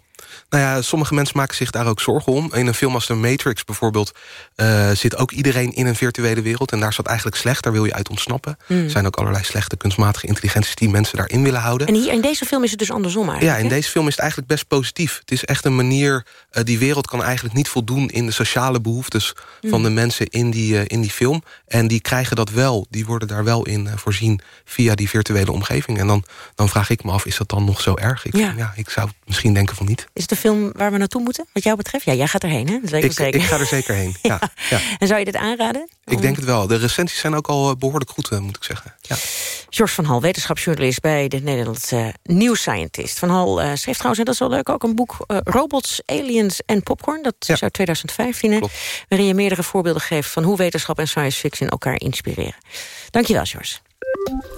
nou ja, sommige mensen maken zich daar ook zorgen om. In een film als The Matrix bijvoorbeeld... Uh, zit ook iedereen in een virtuele wereld. En daar is dat eigenlijk slecht, daar wil je uit ontsnappen. Mm. Er zijn ook allerlei slechte kunstmatige intelligenties... die mensen daarin willen houden. En hier, in deze film is het dus andersom eigenlijk? Ja, in deze film is het eigenlijk best positief. Het is echt een manier... Uh, die wereld kan eigenlijk niet voldoen in de sociale behoeftes... Mm. van de mensen in die, uh, in die film. En die krijgen dat wel. Die worden daar wel in voorzien via die virtuele omgeving. En dan, dan vraag ik me af, is dat dan nog zo erg? Ik, ja. ja ik zou misschien denken van niet. Is de film waar we naartoe moeten, wat jou betreft? Ja, jij gaat erheen, hè? Zeker, ik, zeker. ik ga er zeker heen, ja. ja. ja. En zou je dit aanraden? Ik denk het wel. De recensies zijn ook al behoorlijk goed, moet ik zeggen. Ja. George van Hal, wetenschapsjournalist bij de Nederlandse uh, New Scientist. Van Hal uh, schreef trouwens, en dat is wel leuk, ook een boek... Uh, Robots, Aliens en Popcorn. Dat is uit 2015, Klopt. waarin je meerdere voorbeelden geeft... van hoe wetenschap en science fiction elkaar inspireren. Dankjewel, George.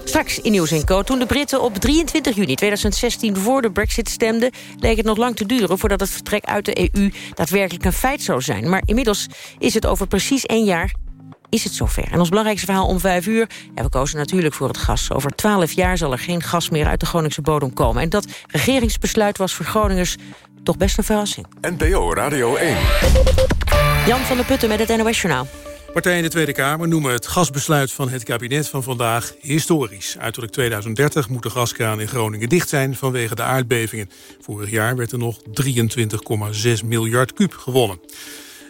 Straks in Nieuws Co. Toen de Britten op 23 juni 2016 voor de brexit stemden... leek het nog lang te duren voordat het vertrek uit de EU daadwerkelijk een feit zou zijn. Maar inmiddels is het over precies één jaar is het zover. En ons belangrijkste verhaal om vijf uur... Ja, we kozen natuurlijk voor het gas. Over twaalf jaar zal er geen gas meer uit de Groningse bodem komen. En dat regeringsbesluit was voor Groningers toch best een verrassing. NPO Radio 1. Jan van der Putten met het NOS Journaal. Partijen in de Tweede Kamer noemen het gasbesluit van het kabinet van vandaag historisch. Uiterlijk 2030 moet de gaskraan in Groningen dicht zijn vanwege de aardbevingen. Vorig jaar werd er nog 23,6 miljard kuub gewonnen.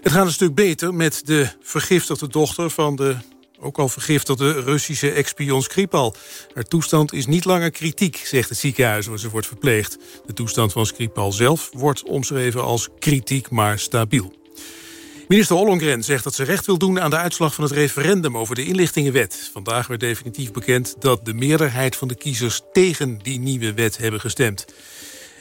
Het gaat een stuk beter met de vergiftigde dochter van de ook al vergiftigde Russische ex-spion Skripal. Haar toestand is niet langer kritiek, zegt het ziekenhuis waar ze wordt verpleegd. De toestand van Skripal zelf wordt omschreven als kritiek maar stabiel. Minister Ollongren zegt dat ze recht wil doen aan de uitslag van het referendum over de inlichtingenwet. Vandaag werd definitief bekend dat de meerderheid van de kiezers tegen die nieuwe wet hebben gestemd.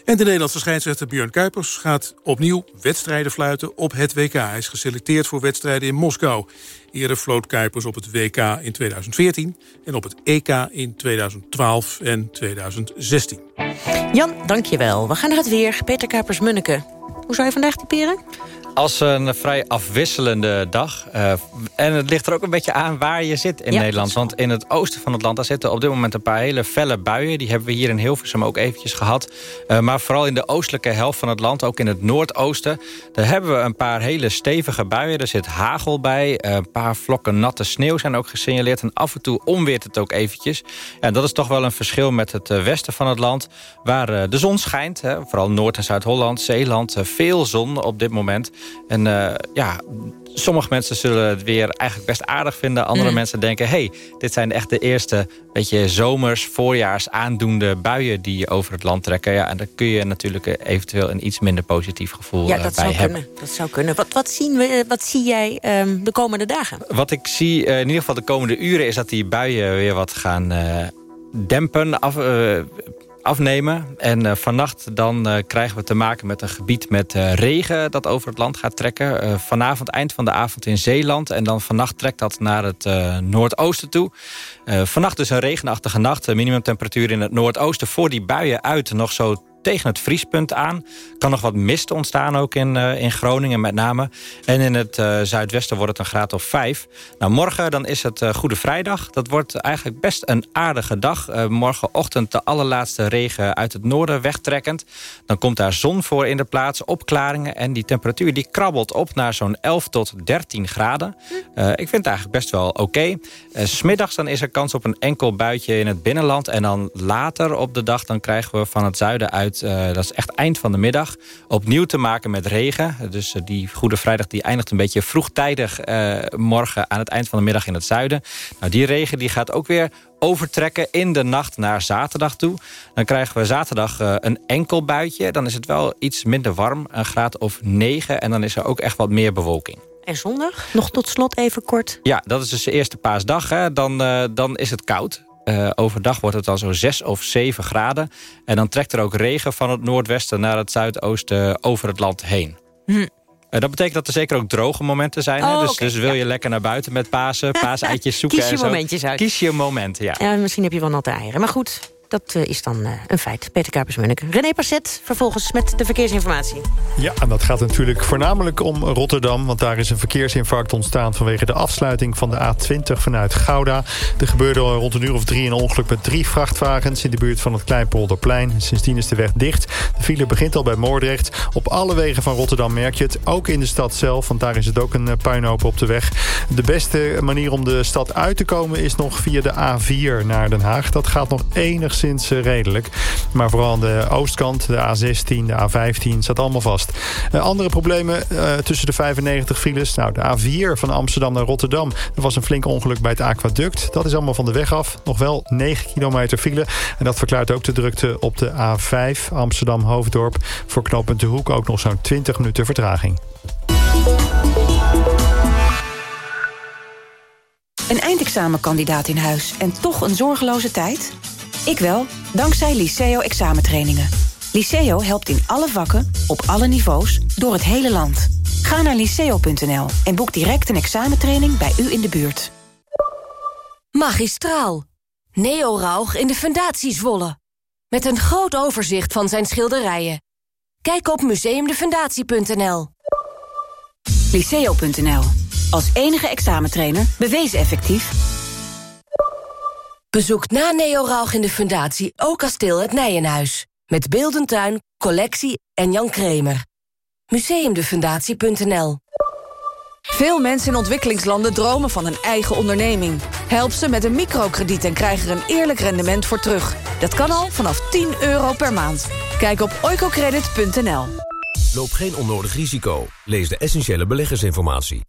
En de Nederlandse scheidsrechter Björn Kuipers gaat opnieuw wedstrijden fluiten op het WK. Hij is geselecteerd voor wedstrijden in Moskou. Eerder floot Kuipers op het WK in 2014 en op het EK in 2012 en 2016. Jan, dankjewel. We gaan naar het weer. Peter Kuipers-Munneke. Hoe zou je vandaag typeren? Als een vrij afwisselende dag. Uh, en het ligt er ook een beetje aan waar je zit in ja, Nederland. Want in het oosten van het land daar zitten op dit moment een paar hele felle buien. Die hebben we hier in Hilversum ook eventjes gehad. Uh, maar vooral in de oostelijke helft van het land, ook in het noordoosten... daar hebben we een paar hele stevige buien. Er zit hagel bij, uh, een paar vlokken natte sneeuw zijn ook gesignaleerd. En af en toe onweert het ook eventjes. En dat is toch wel een verschil met het westen van het land... waar de zon schijnt, hè, vooral Noord- en Zuid-Holland, Zeeland. veel zon op dit moment... En uh, ja, sommige mensen zullen het weer eigenlijk best aardig vinden. Andere mm. mensen denken, hey, dit zijn echt de eerste beetje zomers, voorjaars aandoende buien die over het land trekken. Ja, en daar kun je natuurlijk eventueel een iets minder positief gevoel ja, dat bij zou hebben. Kunnen. Dat zou kunnen. Wat, wat, zien we, wat zie jij um, de komende dagen? Wat ik zie uh, in ieder geval de komende uren is dat die buien weer wat gaan uh, dempen, af, uh, afnemen. En uh, vannacht dan uh, krijgen we te maken met een gebied met uh, regen... dat over het land gaat trekken. vanavond, eind van de avond in Zeeland. En dan vannacht trekt dat naar het noordoosten toe. vannacht dus een regenachtige nacht. minimumtemperatuur in het noordoosten voor die buien uit nog zo tegen het vriespunt aan. Kan nog wat mist ontstaan ook in, uh, in Groningen met name. En in het uh, zuidwesten wordt het een graad of 5. Nou, morgen dan is het uh, Goede Vrijdag. Dat wordt eigenlijk best een aardige dag. morgenochtend de allerlaatste regen uit het noorden wegtrekkend. Dan komt daar zon voor in de plaats, opklaringen. En die temperatuur die krabbelt op naar zo'n 11 tot 13 graden. ik vind het eigenlijk best wel oké. Okay. Smiddags dan is er kans op een enkel buitje in het binnenland. En dan later op de dag dan krijgen we van het zuiden uit uh, dat is echt eind van de middag, opnieuw te maken met regen. Dus uh, die Goede Vrijdag die eindigt een beetje vroegtijdig uh, morgen aan het eind van de middag in het zuiden. Nou, die regen die gaat ook weer overtrekken in de nacht naar zaterdag toe. Dan krijgen we zaterdag een enkel buitje. Dan is het wel iets minder warm, een graad of 9. En dan is er ook echt wat meer bewolking. En zondag? Nog tot slot even kort. Ja, dat is dus de eerste paasdag. Hè. Dan, uh, dan is het koud. Uh, overdag wordt het dan zo'n 6 of 7 graden. En dan trekt er ook regen van het noordwesten naar het zuidoosten over het land heen. Hm. Uh, dat betekent dat er zeker ook droge momenten zijn. Oh, hè? Dus, okay, dus wil ja. je lekker naar buiten met Pasen, paaseitjes zoeken Kies je en zo. momentjes uit. Kies je moment, ja. Ja, misschien heb je wel natte eieren. Maar goed, dat uh, is dan uh, een feit. Peter Kuipers-Munneke. René Passet, vervolgens met de verkeersinformatie. Ja, en dat gaat natuurlijk voornamelijk om Rotterdam... want daar is een verkeersinfarct ontstaan... vanwege de afsluiting van de A20 vanuit Gouda. Er gebeurde rond een uur of drie een ongeluk met drie vrachtwagens... in de buurt van het Kleinpolderplein. Sindsdien is de weg dicht. De file begint al bij Moordrecht. Op alle wegen van Rotterdam merk je het. Ook in de stad zelf, want daar is het ook een puinhoop op de weg. De beste manier om de stad uit te komen... is nog via de A4 naar Den Haag. Dat gaat nog enigszins enigszins redelijk. Maar vooral aan de oostkant, de A16, de A15, staat allemaal vast. Uh, andere problemen uh, tussen de 95 files. Nou, de A4 van Amsterdam naar Rotterdam. Er was een flink ongeluk bij het aquaduct. Dat is allemaal van de weg af. Nog wel 9 kilometer file. En dat verklaart ook de drukte op de A5 Amsterdam-Hoofddorp. Voor knooppunt De Hoek ook nog zo'n 20 minuten vertraging. Een eindexamenkandidaat in huis en toch een zorgeloze tijd? Ik wel, dankzij Liceo examentrainingen. Liceo helpt in alle vakken, op alle niveaus, door het hele land. Ga naar liceo.nl en boek direct een examentraining bij u in de buurt. Magistraal. Neo Rauch in de Fundatie Zwolle. Met een groot overzicht van zijn schilderijen. Kijk op museumdefundatie.nl. Liceo.nl. Als enige examentrainer bewezen effectief. Bezoek na Neo Rauch in de Fundatie ook kasteel het Nijenhuis. Met Beeldentuin, collectie en Jan Kremer. Museumdefundatie.nl Veel mensen in ontwikkelingslanden dromen van een eigen onderneming. Help ze met een microkrediet en krijg er een eerlijk rendement voor terug. Dat kan al vanaf 10 euro per maand. Kijk op oicocredit.nl. Loop geen onnodig risico. Lees de essentiële beleggersinformatie.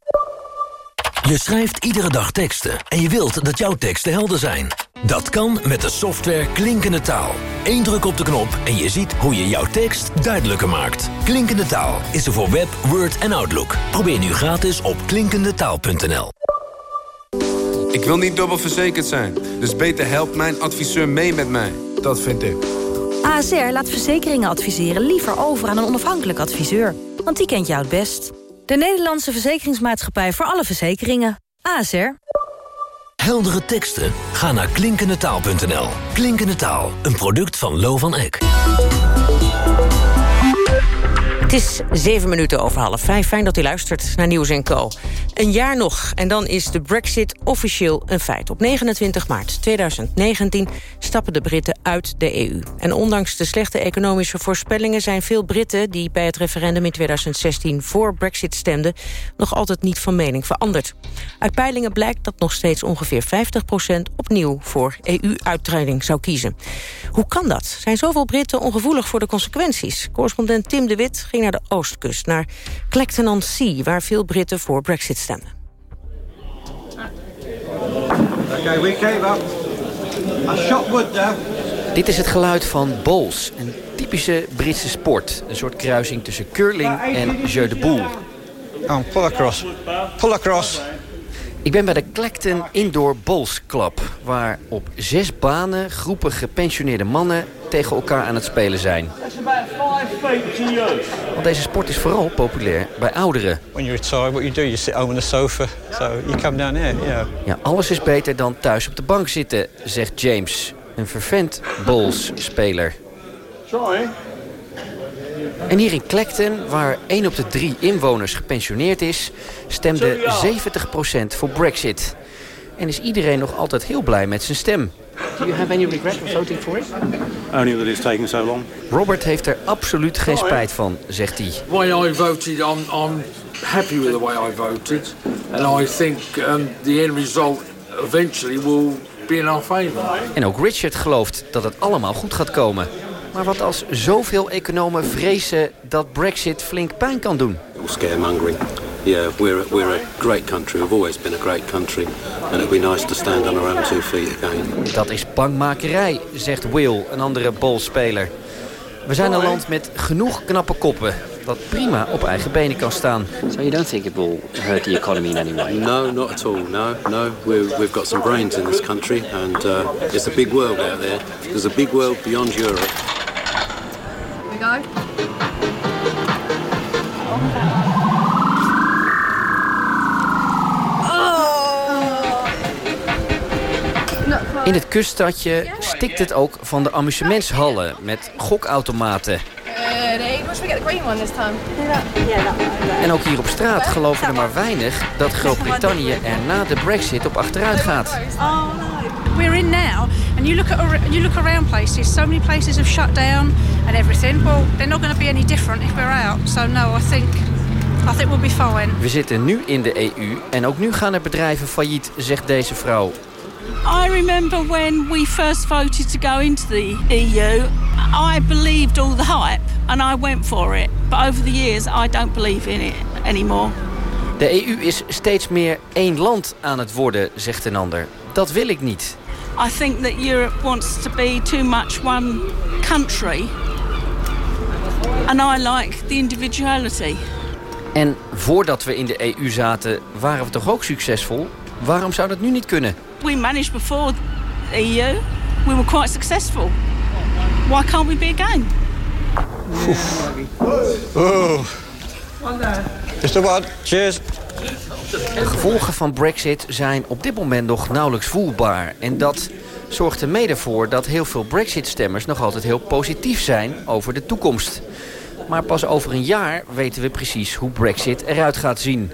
Je schrijft iedere dag teksten en je wilt dat jouw teksten helder zijn. Dat kan met de software Klinkende Taal. Eén druk op de knop en je ziet hoe je jouw tekst duidelijker maakt. Klinkende Taal is er voor Web, Word en Outlook. Probeer nu gratis op klinkendetaal.nl. Ik wil niet dubbel verzekerd zijn, dus beter helpt mijn adviseur mee met mij. Dat vind ik. ASR laat verzekeringen adviseren liever over aan een onafhankelijk adviseur. Want die kent jou het best. De Nederlandse Verzekeringsmaatschappij voor alle verzekeringen. ASR. Heldere teksten? Ga naar klinkendetaal.nl. Klinkende Taal, een product van Lo van Eck. Het is zeven minuten over half vijf. Fijn dat u luistert naar Nieuws Co. Een jaar nog en dan is de brexit officieel een feit. Op 29 maart 2019 stappen de Britten uit de EU. En ondanks de slechte economische voorspellingen... zijn veel Britten die bij het referendum in 2016 voor brexit stemden... nog altijd niet van mening veranderd. Uit peilingen blijkt dat nog steeds ongeveer 50% opnieuw voor EU-uittreding zou kiezen. Hoe kan dat? Zijn zoveel Britten ongevoelig voor de consequenties? Correspondent Tim de Wit ging naar de oostkust, naar Clacton-on-Sea... waar veel Britten voor brexit stemden. Okay, we came up. I shot wood there. Dit is het geluid van bowls, een typische Britse sport. Een soort kruising tussen curling en jeu de boule. Oh, pull across. Pull across. Ik ben bij de Clacton Indoor Bowls Club... waar op zes banen groepen gepensioneerde mannen tegen elkaar aan het spelen zijn. Want deze sport is vooral populair bij ouderen. When you retire, what you do, you sit home on the sofa. So you come down here, yeah. Ja, alles is beter dan thuis op de bank zitten, zegt James. Een vervent bowls-speler. Sorry. En hier in Clacton, waar 1 op de 3 inwoners gepensioneerd is... stemde 70% voor Brexit. En is iedereen nog altijd heel blij met zijn stem. Do you have any regret of voting for it? Only that it's taken so long. Robert heeft er absoluut geen spijt van, zegt hij. Way I voted, I'm, I'm happy with the way I voted. And I think um, the end result eventually will be in our favor. En ook Richard gelooft dat het allemaal goed gaat komen. Maar wat als zoveel economen vrezen dat Brexit flink pijn kan doen? Scaremongering. Yeah, we're, we're a great country. We've always been a great country. And it'd be nice to stand on our own two feet again. Dat is bangmakerij, zegt Will, een andere bolspeler. We zijn een land met genoeg knappe koppen. dat prima op eigen benen kan staan. So you don't think it will hurt the economy in any way? No, not at all. No, no. We're, we've got some brains in this country, and uh, it's a big world out there. There's a big world beyond Europe. We go. In het kuststadje stikt het ook van de amusementshallen met gokautomaten. That En ook hier op straat geloven er maar weinig dat Groot-Brittannië er na de brexit op achteruit gaat. We're in now, and you look at you look around places. So many places have shut down and everything. Well, they're not going to be any different if we're out. So no, I think I think we'll be fine. We zitten nu in de EU en ook nu gaan er bedrijven failliet, zegt deze vrouw. I remember when we first voted to go into the EU, I believed all the hype and I went for it. But over the years, I don't believe in it anymore. De EU is steeds meer één land aan het worden, zegt een ander. Dat wil ik niet. I think that Europe wants to be too much one country. And I like the individuality. En voordat we in de EU zaten, waren we toch ook succesvol? Waarom zou dat nu niet kunnen? We managed before the EU. We were quite successful. Why can't we be again? Oh. Is er wat? Cheers. De gevolgen van Brexit zijn op dit moment nog nauwelijks voelbaar. En dat zorgt er mede voor dat heel veel Brexit-stemmers nog altijd heel positief zijn over de toekomst. Maar pas over een jaar weten we precies hoe Brexit eruit gaat zien.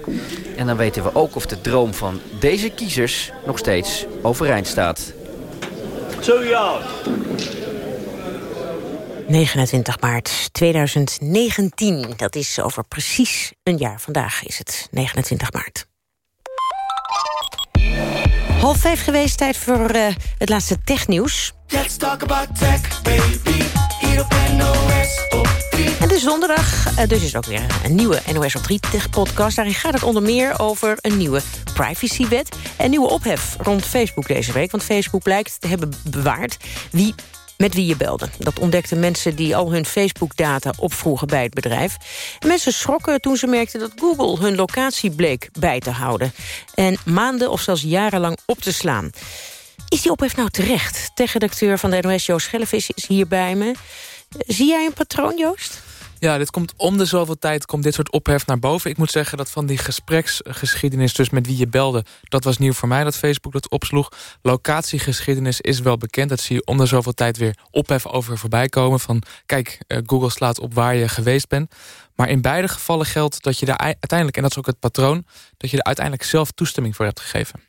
En dan weten we ook of de droom van deze kiezers nog steeds overeind staat. Two yard. 29 maart 2019. Dat is over precies een jaar. Vandaag is het 29 maart. Half vijf geweest, tijd voor uh, het laatste technieuws. Let's talk about tech, baby. Hier op NOS op 3. Het is donderdag, uh, dus is ook weer een nieuwe NOS op 3 Tech-podcast. Daarin gaat het onder meer over een nieuwe privacywet... en nieuwe ophef rond Facebook deze week. Want Facebook blijkt te hebben bewaard wie met wie je belde. Dat ontdekten mensen die al hun Facebook-data opvroegen bij het bedrijf. En mensen schrokken toen ze merkten dat Google hun locatie bleek bij te houden. En maanden of zelfs jarenlang op te slaan. Is die ophef nou terecht? Tech-redacteur van de NOS, Joost Schellevis, is hier bij me. Zie jij een patroon, Joost? Ja, dit komt om de zoveel tijd komt dit soort ophef naar boven. Ik moet zeggen dat van die gespreksgeschiedenis... dus met wie je belde, dat was nieuw voor mij dat Facebook dat opsloeg. Locatiegeschiedenis is wel bekend. Dat zie je om de zoveel tijd weer ophef over voorbij komen. Van kijk, uh, Google slaat op waar je geweest bent. Maar in beide gevallen geldt dat je daar uiteindelijk... en dat is ook het patroon, dat je er uiteindelijk zelf toestemming voor hebt gegeven.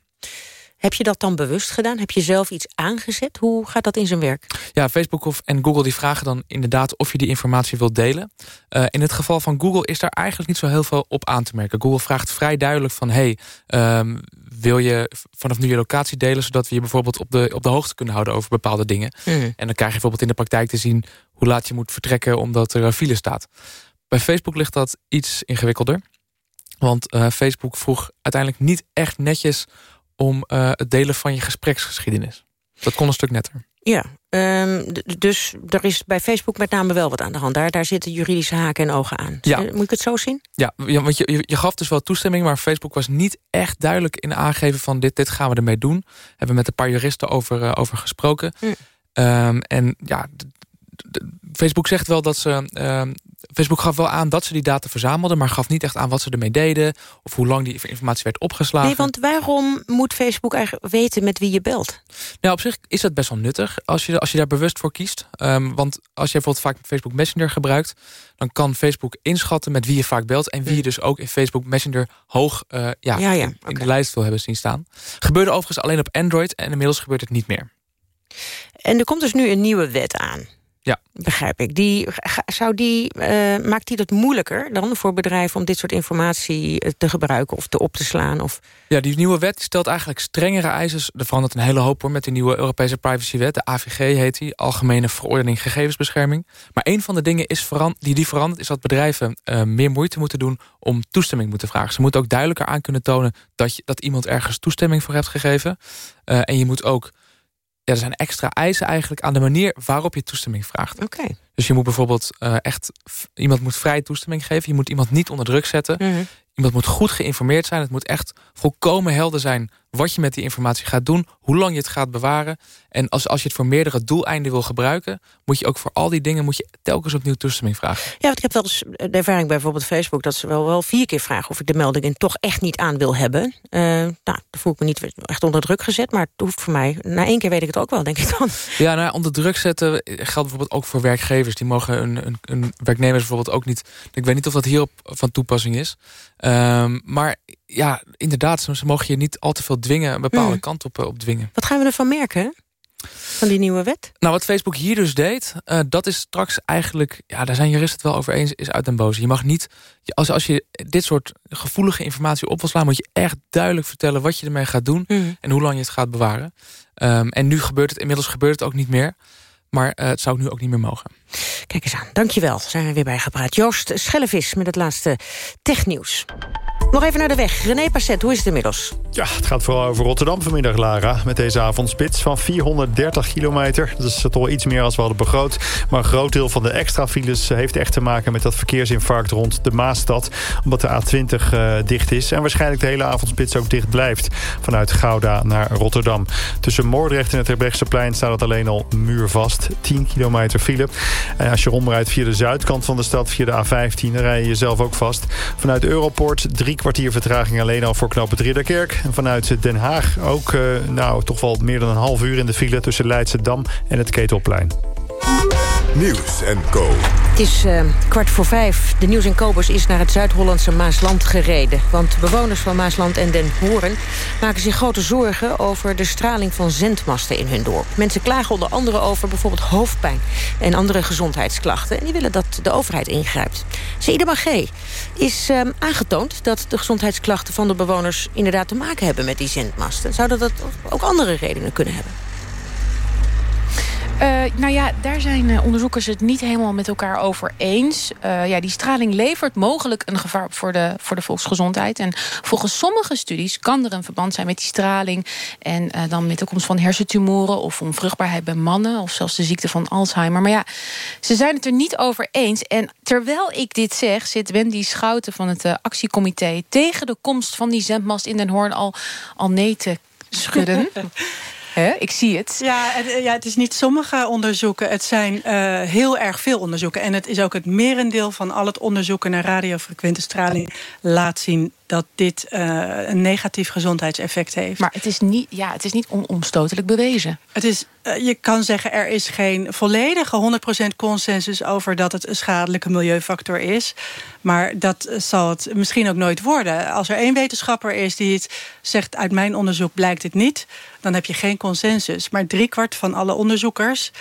Heb je dat dan bewust gedaan? Heb je zelf iets aangezet? Hoe gaat dat in zijn werk? Ja, Facebook of, en Google die vragen dan inderdaad of je die informatie wilt delen. Uh, in het geval van Google is daar eigenlijk niet zo heel veel op aan te merken. Google vraagt vrij duidelijk van... hey, um, wil je vanaf nu je locatie delen... zodat we je bijvoorbeeld op de, op de hoogte kunnen houden over bepaalde dingen. Mm. En dan krijg je bijvoorbeeld in de praktijk te zien... hoe laat je moet vertrekken omdat er file staat. Bij Facebook ligt dat iets ingewikkelder. Want uh, Facebook vroeg uiteindelijk niet echt netjes om uh, het delen van je gespreksgeschiedenis. Dat kon een stuk netter. Ja, um, dus er is bij Facebook met name wel wat aan de hand. Daar, daar zitten juridische haken en ogen aan. Ja. Moet ik het zo zien? Ja, ja want je, je gaf dus wel toestemming... maar Facebook was niet echt duidelijk in aangeven van... dit, dit gaan we ermee doen. Hebben we met een paar juristen over, uh, over gesproken. Mm. Um, en ja, Facebook zegt wel dat ze... Uh, Facebook gaf wel aan dat ze die data verzamelden... maar gaf niet echt aan wat ze ermee deden... of hoe lang die informatie werd opgeslagen. Nee, want waarom moet Facebook eigenlijk weten met wie je belt? Nou, op zich is dat best wel nuttig als je, als je daar bewust voor kiest. Um, want als je bijvoorbeeld vaak Facebook Messenger gebruikt... dan kan Facebook inschatten met wie je vaak belt... en wie mm. je dus ook in Facebook Messenger hoog uh, ja, ja, ja, in, okay. in de lijst wil hebben zien staan. Gebeurde overigens alleen op Android... en inmiddels gebeurt het niet meer. En er komt dus nu een nieuwe wet aan. Ja. Begrijp ik. Die, zou die, uh, maakt die dat moeilijker dan voor bedrijven... om dit soort informatie te gebruiken of te op te slaan? Of... Ja, die nieuwe wet stelt eigenlijk strengere eisen. Er verandert een hele hoop hoor, met de nieuwe Europese privacywet. De AVG heet die, Algemene Verordening Gegevensbescherming. Maar een van de dingen is die die verandert... is dat bedrijven uh, meer moeite moeten doen om toestemming moeten vragen. Ze moeten ook duidelijker aan kunnen tonen... dat, je, dat iemand ergens toestemming voor hebt gegeven. Uh, en je moet ook ja, er zijn extra eisen eigenlijk aan de manier waarop je toestemming vraagt. Oké. Dus je moet bijvoorbeeld uh, echt... iemand moet vrije toestemming geven. Je moet iemand niet onder druk zetten. Mhm. Iemand moet goed geïnformeerd zijn. Het moet echt volkomen helder zijn wat je met die informatie gaat doen. Hoe lang je het gaat bewaren. En als, als je het voor meerdere doeleinden wil gebruiken... moet je ook voor al die dingen moet je telkens opnieuw toestemming vragen. Ja, want ik heb wel eens de ervaring bij bijvoorbeeld Facebook... dat ze wel, wel vier keer vragen of ik de meldingen toch echt niet aan wil hebben. Uh, nou, dan voel ik me niet echt onder druk gezet. Maar het hoeft voor mij. Na één keer weet ik het ook wel, denk ik dan. Ja, nou, onder druk zetten geldt bijvoorbeeld ook voor werkgevers. Die mogen een, een, een werknemers bijvoorbeeld ook niet... Ik weet niet of dat hierop van toepassing is. Um, maar ja, inderdaad, ze mogen je niet al te veel dwingen... een bepaalde Hmm. kant op, op dwingen. Wat gaan we ervan merken, van die nieuwe wet? Nou, wat Facebook hier dus deed, uh, dat is straks eigenlijk... ja, daar zijn juristen het wel over eens, is uit den boze. Je mag niet, als, als je dit soort gevoelige informatie op wil slaan... moet je echt duidelijk vertellen wat je ermee gaat doen... Hmm. en hoe lang je het gaat bewaren. Um, en nu gebeurt het, inmiddels gebeurt het ook niet meer... Maar uh, het zou nu ook niet meer mogen. Kijk eens aan, dankjewel. Zijn we weer bijgepraat. Joost Schellevis met het laatste technieuws. Nog even naar de weg. René Passet, hoe is het inmiddels? Ja, het gaat vooral over Rotterdam vanmiddag, Lara. Met deze avondspits van 430 kilometer. Dat is toch iets meer als we hadden begroot. Maar een groot deel van de extra files heeft echt te maken... met dat verkeersinfarct rond de Maastad. Omdat de A20 uh, dicht is. En waarschijnlijk de hele avondspits ook dicht blijft. Vanuit Gouda naar Rotterdam. Tussen Moordrecht en het Terbrechtseplein staat het alleen al muurvast. 10 kilometer file. En als je omrijdt via de zuidkant van de stad, via de A15... dan rij je jezelf ook vast. Vanuit Europort drie kwartier vertraging alleen al voor knop het Ridderkerk. En vanuit Den Haag ook uh, nou, toch wel meer dan een half uur in de file... tussen Leidse Dam en het Ketelplein. Nieuws en Co. Het is uh, kwart voor vijf. De Nieuws en Kobus is naar het Zuid-Hollandse Maasland gereden. Want bewoners van Maasland en Den Hoorn maken zich grote zorgen... over de straling van zendmasten in hun dorp. Mensen klagen onder andere over bijvoorbeeld hoofdpijn... en andere gezondheidsklachten. En die willen dat de overheid ingrijpt. Saïda Magé is uh, aangetoond dat de gezondheidsklachten van de bewoners... inderdaad te maken hebben met die zendmasten. Zouden dat ook andere redenen kunnen hebben? Uh, nou ja, daar zijn uh, onderzoekers het niet helemaal met elkaar over eens. Uh, ja, die straling levert mogelijk een gevaar voor de, voor de volksgezondheid. En volgens sommige studies kan er een verband zijn met die straling... en dan met de komst van hersentumoren of onvruchtbaarheid bij mannen... of zelfs de ziekte van Alzheimer. Maar ja, ze zijn het er niet over eens. En terwijl ik dit zeg, zit Wendy Schouten van het actiecomité... tegen de komst van die zendmast in Den Hoorn al, al nee te schudden... Ik zie het. Ja het, ja, het is niet sommige onderzoeken. Het zijn uh, heel erg veel onderzoeken. En het is ook het merendeel van al het onderzoeken naar radiofrequente straling laat zien dat dit uh, een negatief gezondheidseffect heeft. Maar het is niet, ja, het is niet onomstotelijk bewezen. Het is, uh, je kan zeggen, er is geen volledige 100% consensus over dat het een schadelijke milieufactor is. Maar dat zal het misschien ook nooit worden. Als er één wetenschapper is die het zegt, uit mijn onderzoek blijkt het niet, dan heb je geen consensus. Maar driekwart van alle onderzoekers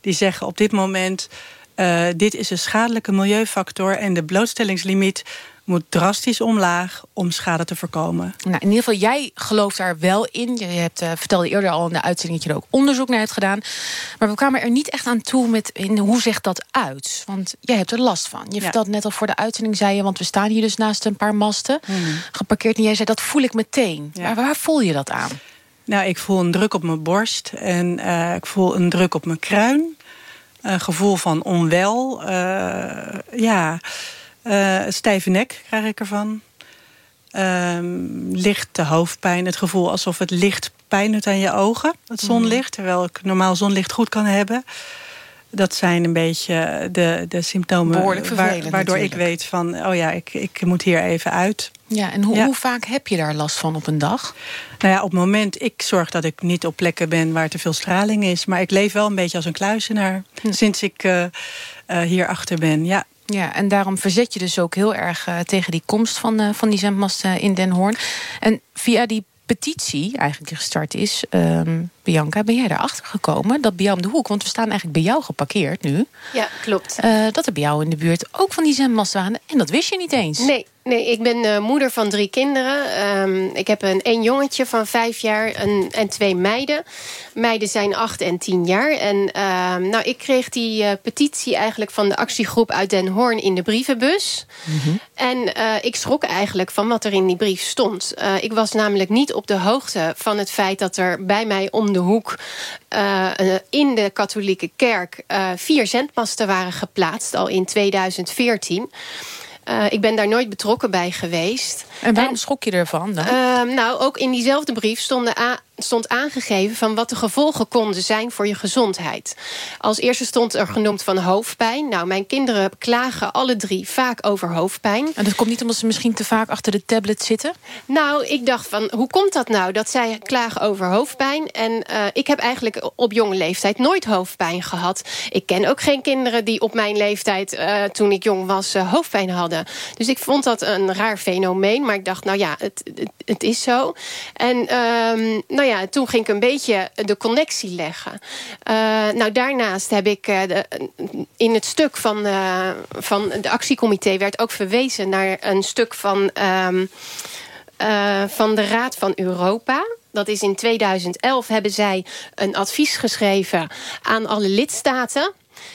die zeggen op dit moment, uh, dit is een schadelijke milieufactor en de blootstellingslimiet moet drastisch omlaag om schade te voorkomen. Nou, in ieder geval, jij gelooft daar wel in. Je hebt, uh, vertelde eerder al in de uitzending dat je er ook onderzoek naar hebt gedaan. Maar we kwamen er niet echt aan toe met in, hoe zegt dat uit? Want jij hebt er last van. Je ja. vertelde net al voor de uitzending, zei je... want we staan hier dus naast een paar masten hmm. geparkeerd. En jij zei, dat voel ik meteen. Ja. Maar waar voel je dat aan? Nou, ik voel een druk op mijn borst. En uh, ik voel een druk op mijn kruin. Een gevoel van onwel. Uh, ja... Uh, stijve nek krijg ik ervan. Um, lichte hoofdpijn. Het gevoel alsof het licht pijn doet aan je ogen. Het zonlicht. Terwijl ik normaal zonlicht goed kan hebben. Dat zijn een beetje de, de symptomen waar, waardoor natuurlijk. ik weet van... oh ja, ik, ik moet hier even uit. Ja, en hoe, ja. hoe vaak heb je daar last van op een dag? Nou ja, op het moment, ik zorg dat ik niet op plekken ben waar te veel straling is. Maar ik leef wel een beetje als een kluizenaar. Hm. Sinds ik uh, uh, hier achter ben, ja. Ja, en daarom verzet je dus ook heel erg uh, tegen die komst van, uh, van die zendmasten in Den Hoorn. En via die petitie eigenlijk die gestart is, um, Bianca, ben jij erachter gekomen dat bij jou om de hoek, want we staan eigenlijk bij jou geparkeerd nu. Ja, klopt. Uh, dat er bij jou in de buurt ook van die zendmasten waren. En dat wist je niet eens. Nee, nee ik ben uh, moeder van drie kinderen. Um, ik heb een één jongetje van vijf jaar een, en twee meiden. Meiden zijn acht en tien jaar. En uh, nou, ik kreeg die uh, petitie eigenlijk van de actiegroep uit Den Hoorn in de brievenbus. Mm -hmm. En uh, ik schrok eigenlijk van wat er in die brief stond. Ik was namelijk niet op de hoogte van het feit dat er bij mij om de hoek in de katholieke kerk vier zendmasten waren geplaatst al in 2014. Uh, ik ben daar nooit betrokken bij geweest. En waarom en, schrok je ervan dan? Uh, nou, ook in diezelfde brief stonden stond aangegeven... van wat de gevolgen konden zijn voor je gezondheid. Als eerste stond er genoemd van hoofdpijn. Nou, mijn kinderen klagen alle drie vaak over hoofdpijn. En dat komt niet omdat ze misschien te vaak achter de tablet zitten? Nou, ik dacht van, hoe komt dat nou dat zij klagen over hoofdpijn? En uh, ik heb eigenlijk op jonge leeftijd nooit hoofdpijn gehad. Ik ken ook geen kinderen die op mijn leeftijd... Uh, toen ik jong was, uh, hoofdpijn hadden. Dus ik vond dat een raar fenomeen. Maar ik dacht, nou ja, het, het, het is zo. En um, nou nou ja, toen ging ik een beetje de connectie leggen. Uh, nou, daarnaast heb ik uh, de, in het stuk van, uh, van de actiecomité... werd ook verwezen naar een stuk van, um, van de Raad van Europa... Dat is in 2011 hebben zij een advies geschreven aan alle lidstaten.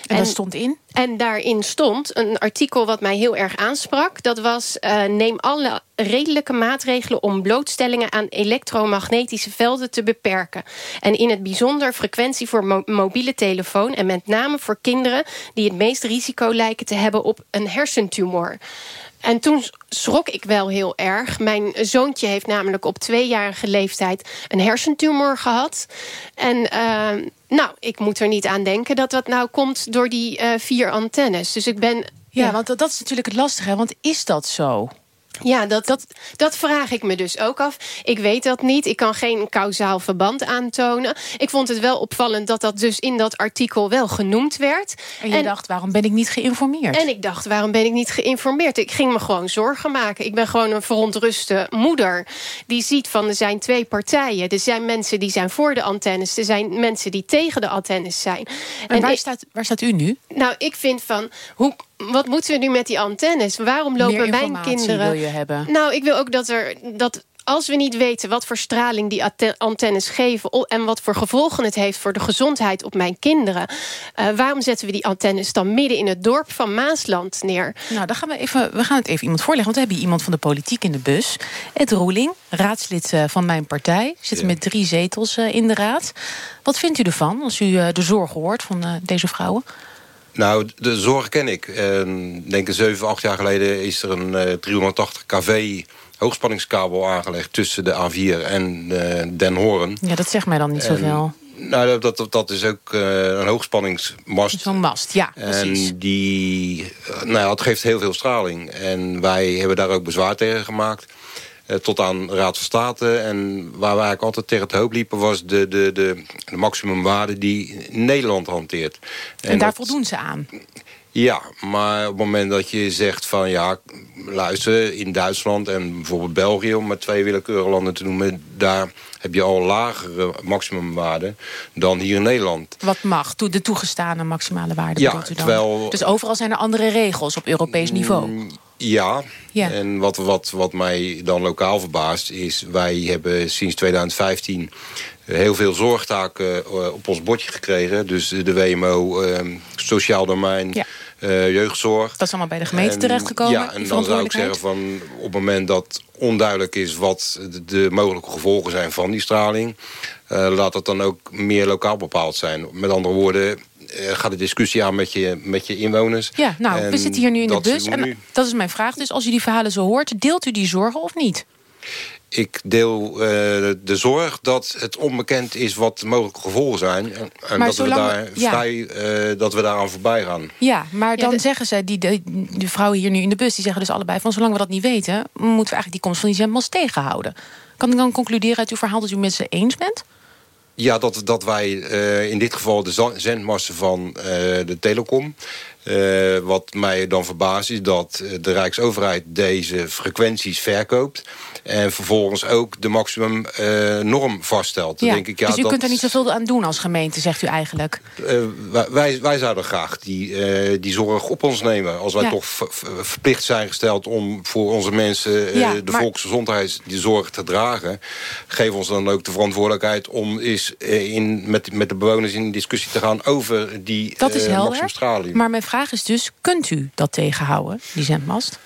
En, en dat stond in? En daarin stond een artikel wat mij heel erg aansprak. Dat was, uh, neem alle redelijke maatregelen om blootstellingen aan elektromagnetische velden te beperken. En in het bijzonder frequentie voor mo mobiele telefoon... en met name voor kinderen die het meest risico lijken te hebben op een hersentumor. En toen schrok ik wel heel erg. Mijn zoontje heeft namelijk op tweejarige leeftijd een hersentumor gehad. En uh, nou, ik moet er niet aan denken dat dat nou komt door die uh, vier antennes. Dus ik ben... Ja, want dat is natuurlijk het lastige. Want is dat zo? Ja, dat, dat, dat vraag ik me dus ook af. Ik weet dat niet. Ik kan geen kausaal verband aantonen. Ik vond het wel opvallend dat dat dus in dat artikel wel genoemd werd. En je en, dacht, waarom ben ik niet geïnformeerd? En ik dacht, waarom ben ik niet geïnformeerd? Ik ging me gewoon zorgen maken. Ik ben gewoon een verontruste moeder. Die ziet van, er zijn twee partijen. Er zijn mensen die zijn voor de antennes. Er zijn mensen die tegen de antennes zijn. En, en waar, ik, staat, waar staat u nu? Nou, ik vind van, hoe wat moeten we nu met die antennes? Waarom lopen mijn kinderen... wil je hebben? Nou, ik wil ook dat er... Dat als we niet weten wat voor straling die antennes geven... en wat voor gevolgen het heeft voor de gezondheid op mijn kinderen... Uh, waarom zetten we die antennes dan midden in het dorp van Maasland neer? Nou, dan gaan we, even, we gaan het even iemand voorleggen. Want we hebben hier iemand van de politiek in de bus. Ed Roeling, raadslid uh, van mijn partij. Zit ja. met drie zetels uh, in de raad. Wat vindt u ervan als u de zorgen hoort van deze vrouwen? Nou, de zorg ken ik. Ik denk 7, 8 jaar geleden is er een uh, 380 kV hoogspanningskabel aangelegd... tussen de A4 en uh, Den Horen. Ja, dat zegt mij dan niet zoveel. Nou, dat, dat, dat is ook uh, een hoogspanningsmast. Zo'n mast, ja, precies. En die, nou ja, het geeft heel veel straling. En wij hebben daar ook bezwaar tegen gemaakt. Uh, tot aan Raad van State. En waar we eigenlijk altijd tegen het hoop liepen... was de, de, de, de maximumwaarde die Nederland hanteert. En, en daar dat, voldoen ze aan? Ja, maar op het moment dat je zegt van... ja, luister, in Duitsland en bijvoorbeeld België... om maar twee willekeurige landen te noemen... daar heb je al lagere maximumwaarden dan hier in Nederland. Wat mag? De toegestane maximale waarde ja, u dan? Terwijl, dus overal zijn er andere regels op Europees niveau? Ja. ja. en wat, wat, wat mij dan lokaal verbaast is... wij hebben sinds 2015 heel veel zorgtaken uh, op ons bordje gekregen. Dus de WMO, uh, sociaal domein, ja. uh, jeugdzorg. Dat is allemaal bij de gemeente en, terechtgekomen? Ja, en dan zou ik zeggen van op het moment dat onduidelijk is... wat de, de mogelijke gevolgen zijn van die straling... Uh, laat dat dan ook meer lokaal bepaald zijn. Met andere woorden, ga de discussie aan met je, met je inwoners. Ja, nou, en we zitten hier nu in de bus. En nu. dat is mijn vraag. Dus als u die verhalen zo hoort, deelt u die zorgen of niet? ik deel uh, de zorg dat het onbekend is wat de mogelijke gevolgen zijn. En, en dat, zolang, we daar ja. vrij, uh, dat we daaraan voorbij gaan. Ja, maar dan ja, de... zeggen ze, die, de, de vrouwen hier nu in de bus... die zeggen dus allebei van zolang we dat niet weten... moeten we eigenlijk die komst van die zendmast tegenhouden. Kan ik dan concluderen uit uw verhaal dat u met ze eens bent? Ja, dat, dat wij uh, in dit geval de zendmassen van uh, de telecom... Uh, wat mij dan verbaast is dat de Rijksoverheid deze frequenties verkoopt... en vervolgens ook de maximum uh, norm vaststelt. Ja, Dan denk ik, ja, dus u dat, kunt er niet zoveel aan doen als gemeente, zegt u eigenlijk? Uh, wij, wij zouden graag die, die zorg op ons nemen. Als wij ja. toch verplicht zijn gesteld om voor onze mensen... Ja, de maar... volksgezondheid die zorg te dragen... geef ons dan ook de verantwoordelijkheid om eens in, met, met de bewoners in discussie te gaan... over die dat is helder, maximumstraling. Maar mijn vraag is dus, kunt u dat tegenhouden, die zendmast?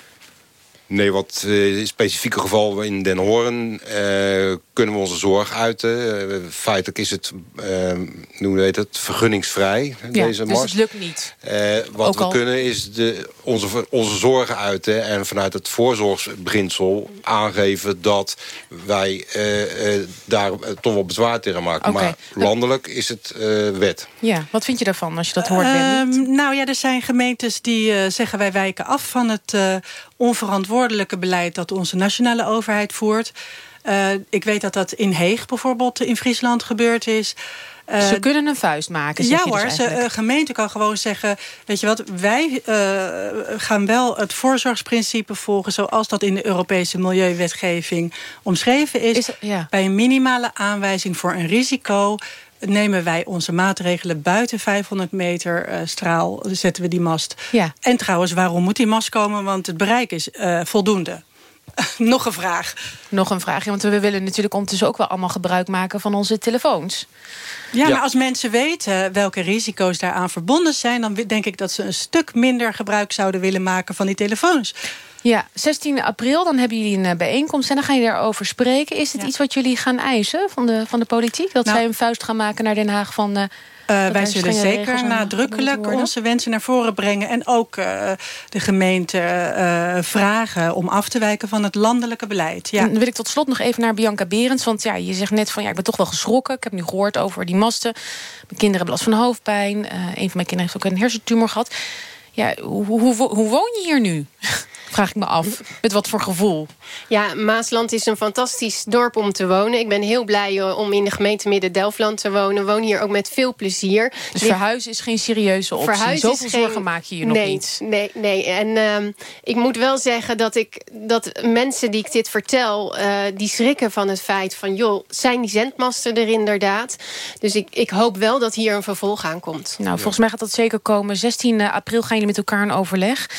Nee, wat uh, specifieke geval in Den Hoorn uh, kunnen we onze zorg uiten. Uh, feitelijk is het, hoe heet het, vergunningsvrij, ja, deze dus mast. het lukt niet. wat Ook we al- kunnen is de, onze, onze zorgen uiten... en vanuit het voorzorgsbeginsel aangeven dat wij daar toch wel bezwaar tegen maken. Maar landelijk is het wet. Ja, wat vind je daarvan als je dat hoort? Ehm, nou ja, er zijn gemeentes die eh, zeggen wij wijken af van het eh, onverantwoordelijke beleid dat onze nationale overheid voert. Eh, ik weet dat dat in Heeg bijvoorbeeld in Friesland gebeurd is. Eh, Ze kunnen een vuist maken, ja dus hoor, een gemeente kan gewoon zeggen... weet je wat, wij gaan wel het voorzorgsprincipe volgen... zoals dat in de Europese milieuwetgeving omschreven is. Bij een minimale aanwijzing voor een risico nemen wij onze maatregelen buiten 500 meter eh, straal, zetten we die mast. Ja. En trouwens, waarom moet die mast komen? Want het bereik is eh, voldoende. Nog een vraag. Nog een vraagje, want we willen natuurlijk ondertussen ook wel allemaal gebruik maken van onze telefoons. Ja, maar als mensen weten welke risico's daaraan verbonden zijn... dan denk ik dat ze een stuk minder gebruik zouden willen maken van die telefoons. Ja, 16 april, dan hebben jullie een eh, bijeenkomst en dan gaan jullie daarover spreken. Is het iets wat jullie gaan eisen van de, van de politiek? Dat Nou- zij een vuist gaan maken naar Den Haag van... dat wij zullen zeker nadrukkelijk onze wensen naar voren brengen. En ook de gemeente vragen om af te wijken van het landelijke beleid. Ja. Dan wil ik tot slot nog even naar Bianca Berends. Want ja, je zegt net van ja, ik ben toch wel geschrokken. Ik heb nu gehoord over die masten. Mijn kinderen hebben last van hoofdpijn. Een van mijn kinderen heeft ook een hersentumor gehad. Ja, hoe, hoe, hoe woon je hier nu? Vraag ik me af. Met wat voor gevoel? Ja, Maasland is een fantastisch dorp om te wonen. Ik ben heel blij eh, om in de gemeente Midden-Delfland te wonen. Woon hier ook met veel plezier. Dus verhuizen is geen serieuze optie. Verhuizen Zoveel is geen- zorgen maak je je nog nee, niet. Nee, nee. En ehm, ik moet wel zeggen dat, ik, dat mensen die ik dit vertel... eh, die schrikken van het feit van... joh, zijn die zendmasten er inderdaad? Dus ik, ik hoop wel dat hier een vervolg aan komt. Nou, volgens mij gaat dat zeker komen. 16 april gaan jullie met elkaar in overleg.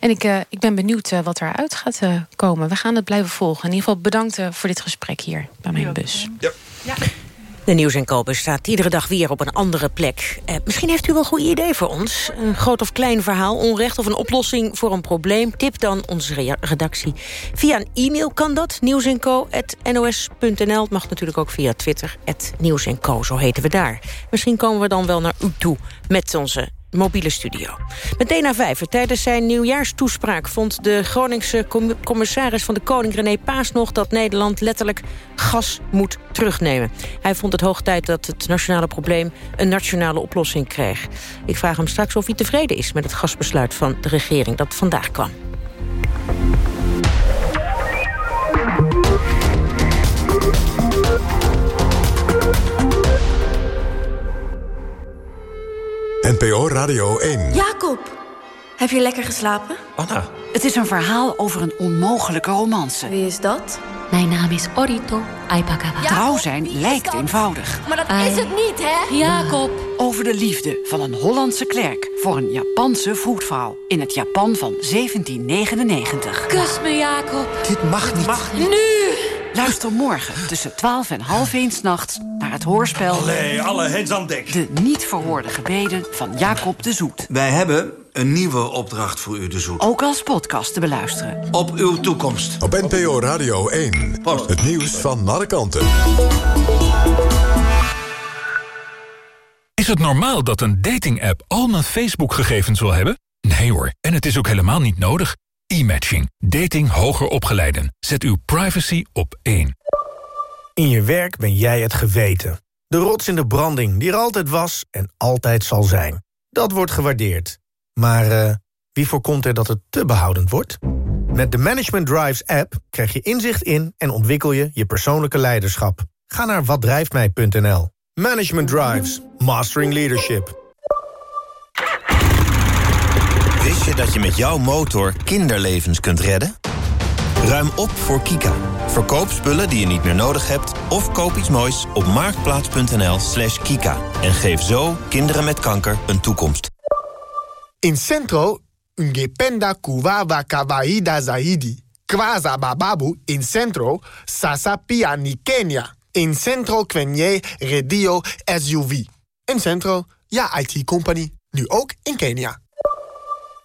En ik, eh, ik ben benieuwd eh, wat eruit gaat eh, komen. We gaan het blijven volgen. In ieder geval bedankt eh, voor dit gesprek hier bij mijn bus. De Nieuws en Co staat iedere dag weer op een andere plek. Eh, misschien heeft u wel een goed idee voor ons. Een groot of klein verhaal, onrecht of een oplossing voor een probleem. Tip dan onze redactie. Via een e-mail kan dat, nieuwsenco.nos.nl. Het mag natuurlijk ook via Twitter, Nieuws en Co, zo heten we daar. Misschien komen we dan wel naar u toe met onze mobiele studio. Meteen na vijf, tijdens zijn nieuwjaarstoespraak... vond de Groningse com- commissaris van de Koning René Paas nog... dat Nederland letterlijk gas moet terugnemen. Hij vond het hoog tijd dat het nationale probleem... een nationale oplossing kreeg. Ik vraag hem straks of hij tevreden is met het gasbesluit van de regering... dat vandaag kwam. NPO Radio 1. Jacob, heb je lekker geslapen? Anna. Het is een verhaal over een onmogelijke romance. Wie is dat? Mijn naam is Orito Aipakawa. Trouw zijn lijkt eenvoudig. Maar dat is het niet, hè? Jacob. Over de liefde van een Hollandse klerk voor een Japanse vroedvrouw in het Japan van 1799. Kus me, Jacob. Dit mag niet. Nu! Luister morgen tussen 12 en half 1 nachts naar het hoorspel... Allee, alle hens aan dek. De niet verhoorde gebeden van Jacob de Zoet. Wij hebben een nieuwe opdracht voor u, de Zoet. Ook als podcast te beluisteren. Op uw toekomst. Op NPO Radio 1. Het nieuws van alle kanten. Is het normaal dat een dating-app al mijn Facebook-gegevens wil hebben? Nee hoor, en het is ook helemaal niet nodig. E-matching. Dating hoger opgeleiden. Zet uw privacy op één. In je werk ben jij het geweten. De rots in de branding die er altijd was en altijd zal zijn. Dat wordt gewaardeerd. Maar eh, wie voorkomt er dat het te behoudend wordt? Met de Management Drives app krijg je inzicht in... en ontwikkel je je persoonlijke leiderschap. Ga naar watdrijftmij.nl. Management Drives. Mastering Leadership. Wist je dat je met jouw motor kinderlevens kunt redden? Ruim op voor Kika. Verkoop spullen die je niet meer nodig hebt... of koop iets moois op marktplaats.nl slash kika. En geef zo kinderen met kanker een toekomst. In Centro, ungependa kuwawa kawaida zaidi. Kwaza bababu in Centro, sasa pia ni Kenya. In Centro kwenye radio SUV. In Centro, ja IT-company. Nu ook in Kenia.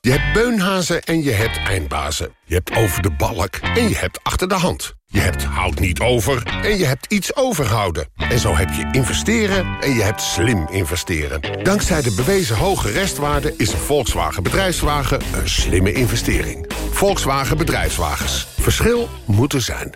Je hebt beunhazen en je hebt eindbazen. Je hebt over de balk en je hebt achter de hand. Je hebt houd niet over en je hebt iets overhouden. En zo heb je investeren en je hebt slim investeren. Dankzij de bewezen hoge restwaarde is een Volkswagen bedrijfswagen een slimme investering. Volkswagen bedrijfswagens. Verschil moet er zijn.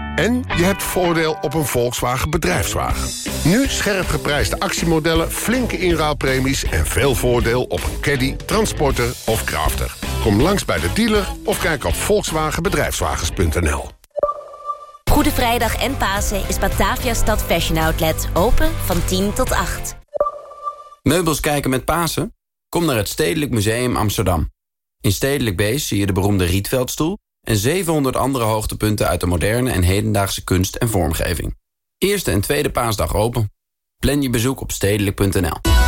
en je hebt voordeel op een Volkswagen bedrijfswagen. Nu scherp geprijsde actiemodellen, flinke inruilpremies... en veel voordeel op een caddy, transporter of crafter. Kom langs bij de dealer of kijk op volkswagenbedrijfswagens.nl. Goede Vrijdag en Pasen is Batavia Stad Fashion Outlet open van 10 tot 8. Meubels kijken met Pasen? Kom naar het Stedelijk Museum Amsterdam. In Stedelijk Beest zie je de beroemde Rietveldstoel... en 700 andere hoogtepunten uit de moderne en hedendaagse kunst en vormgeving. Eerste en tweede paasdag open. Plan je bezoek op stedelijk.nl.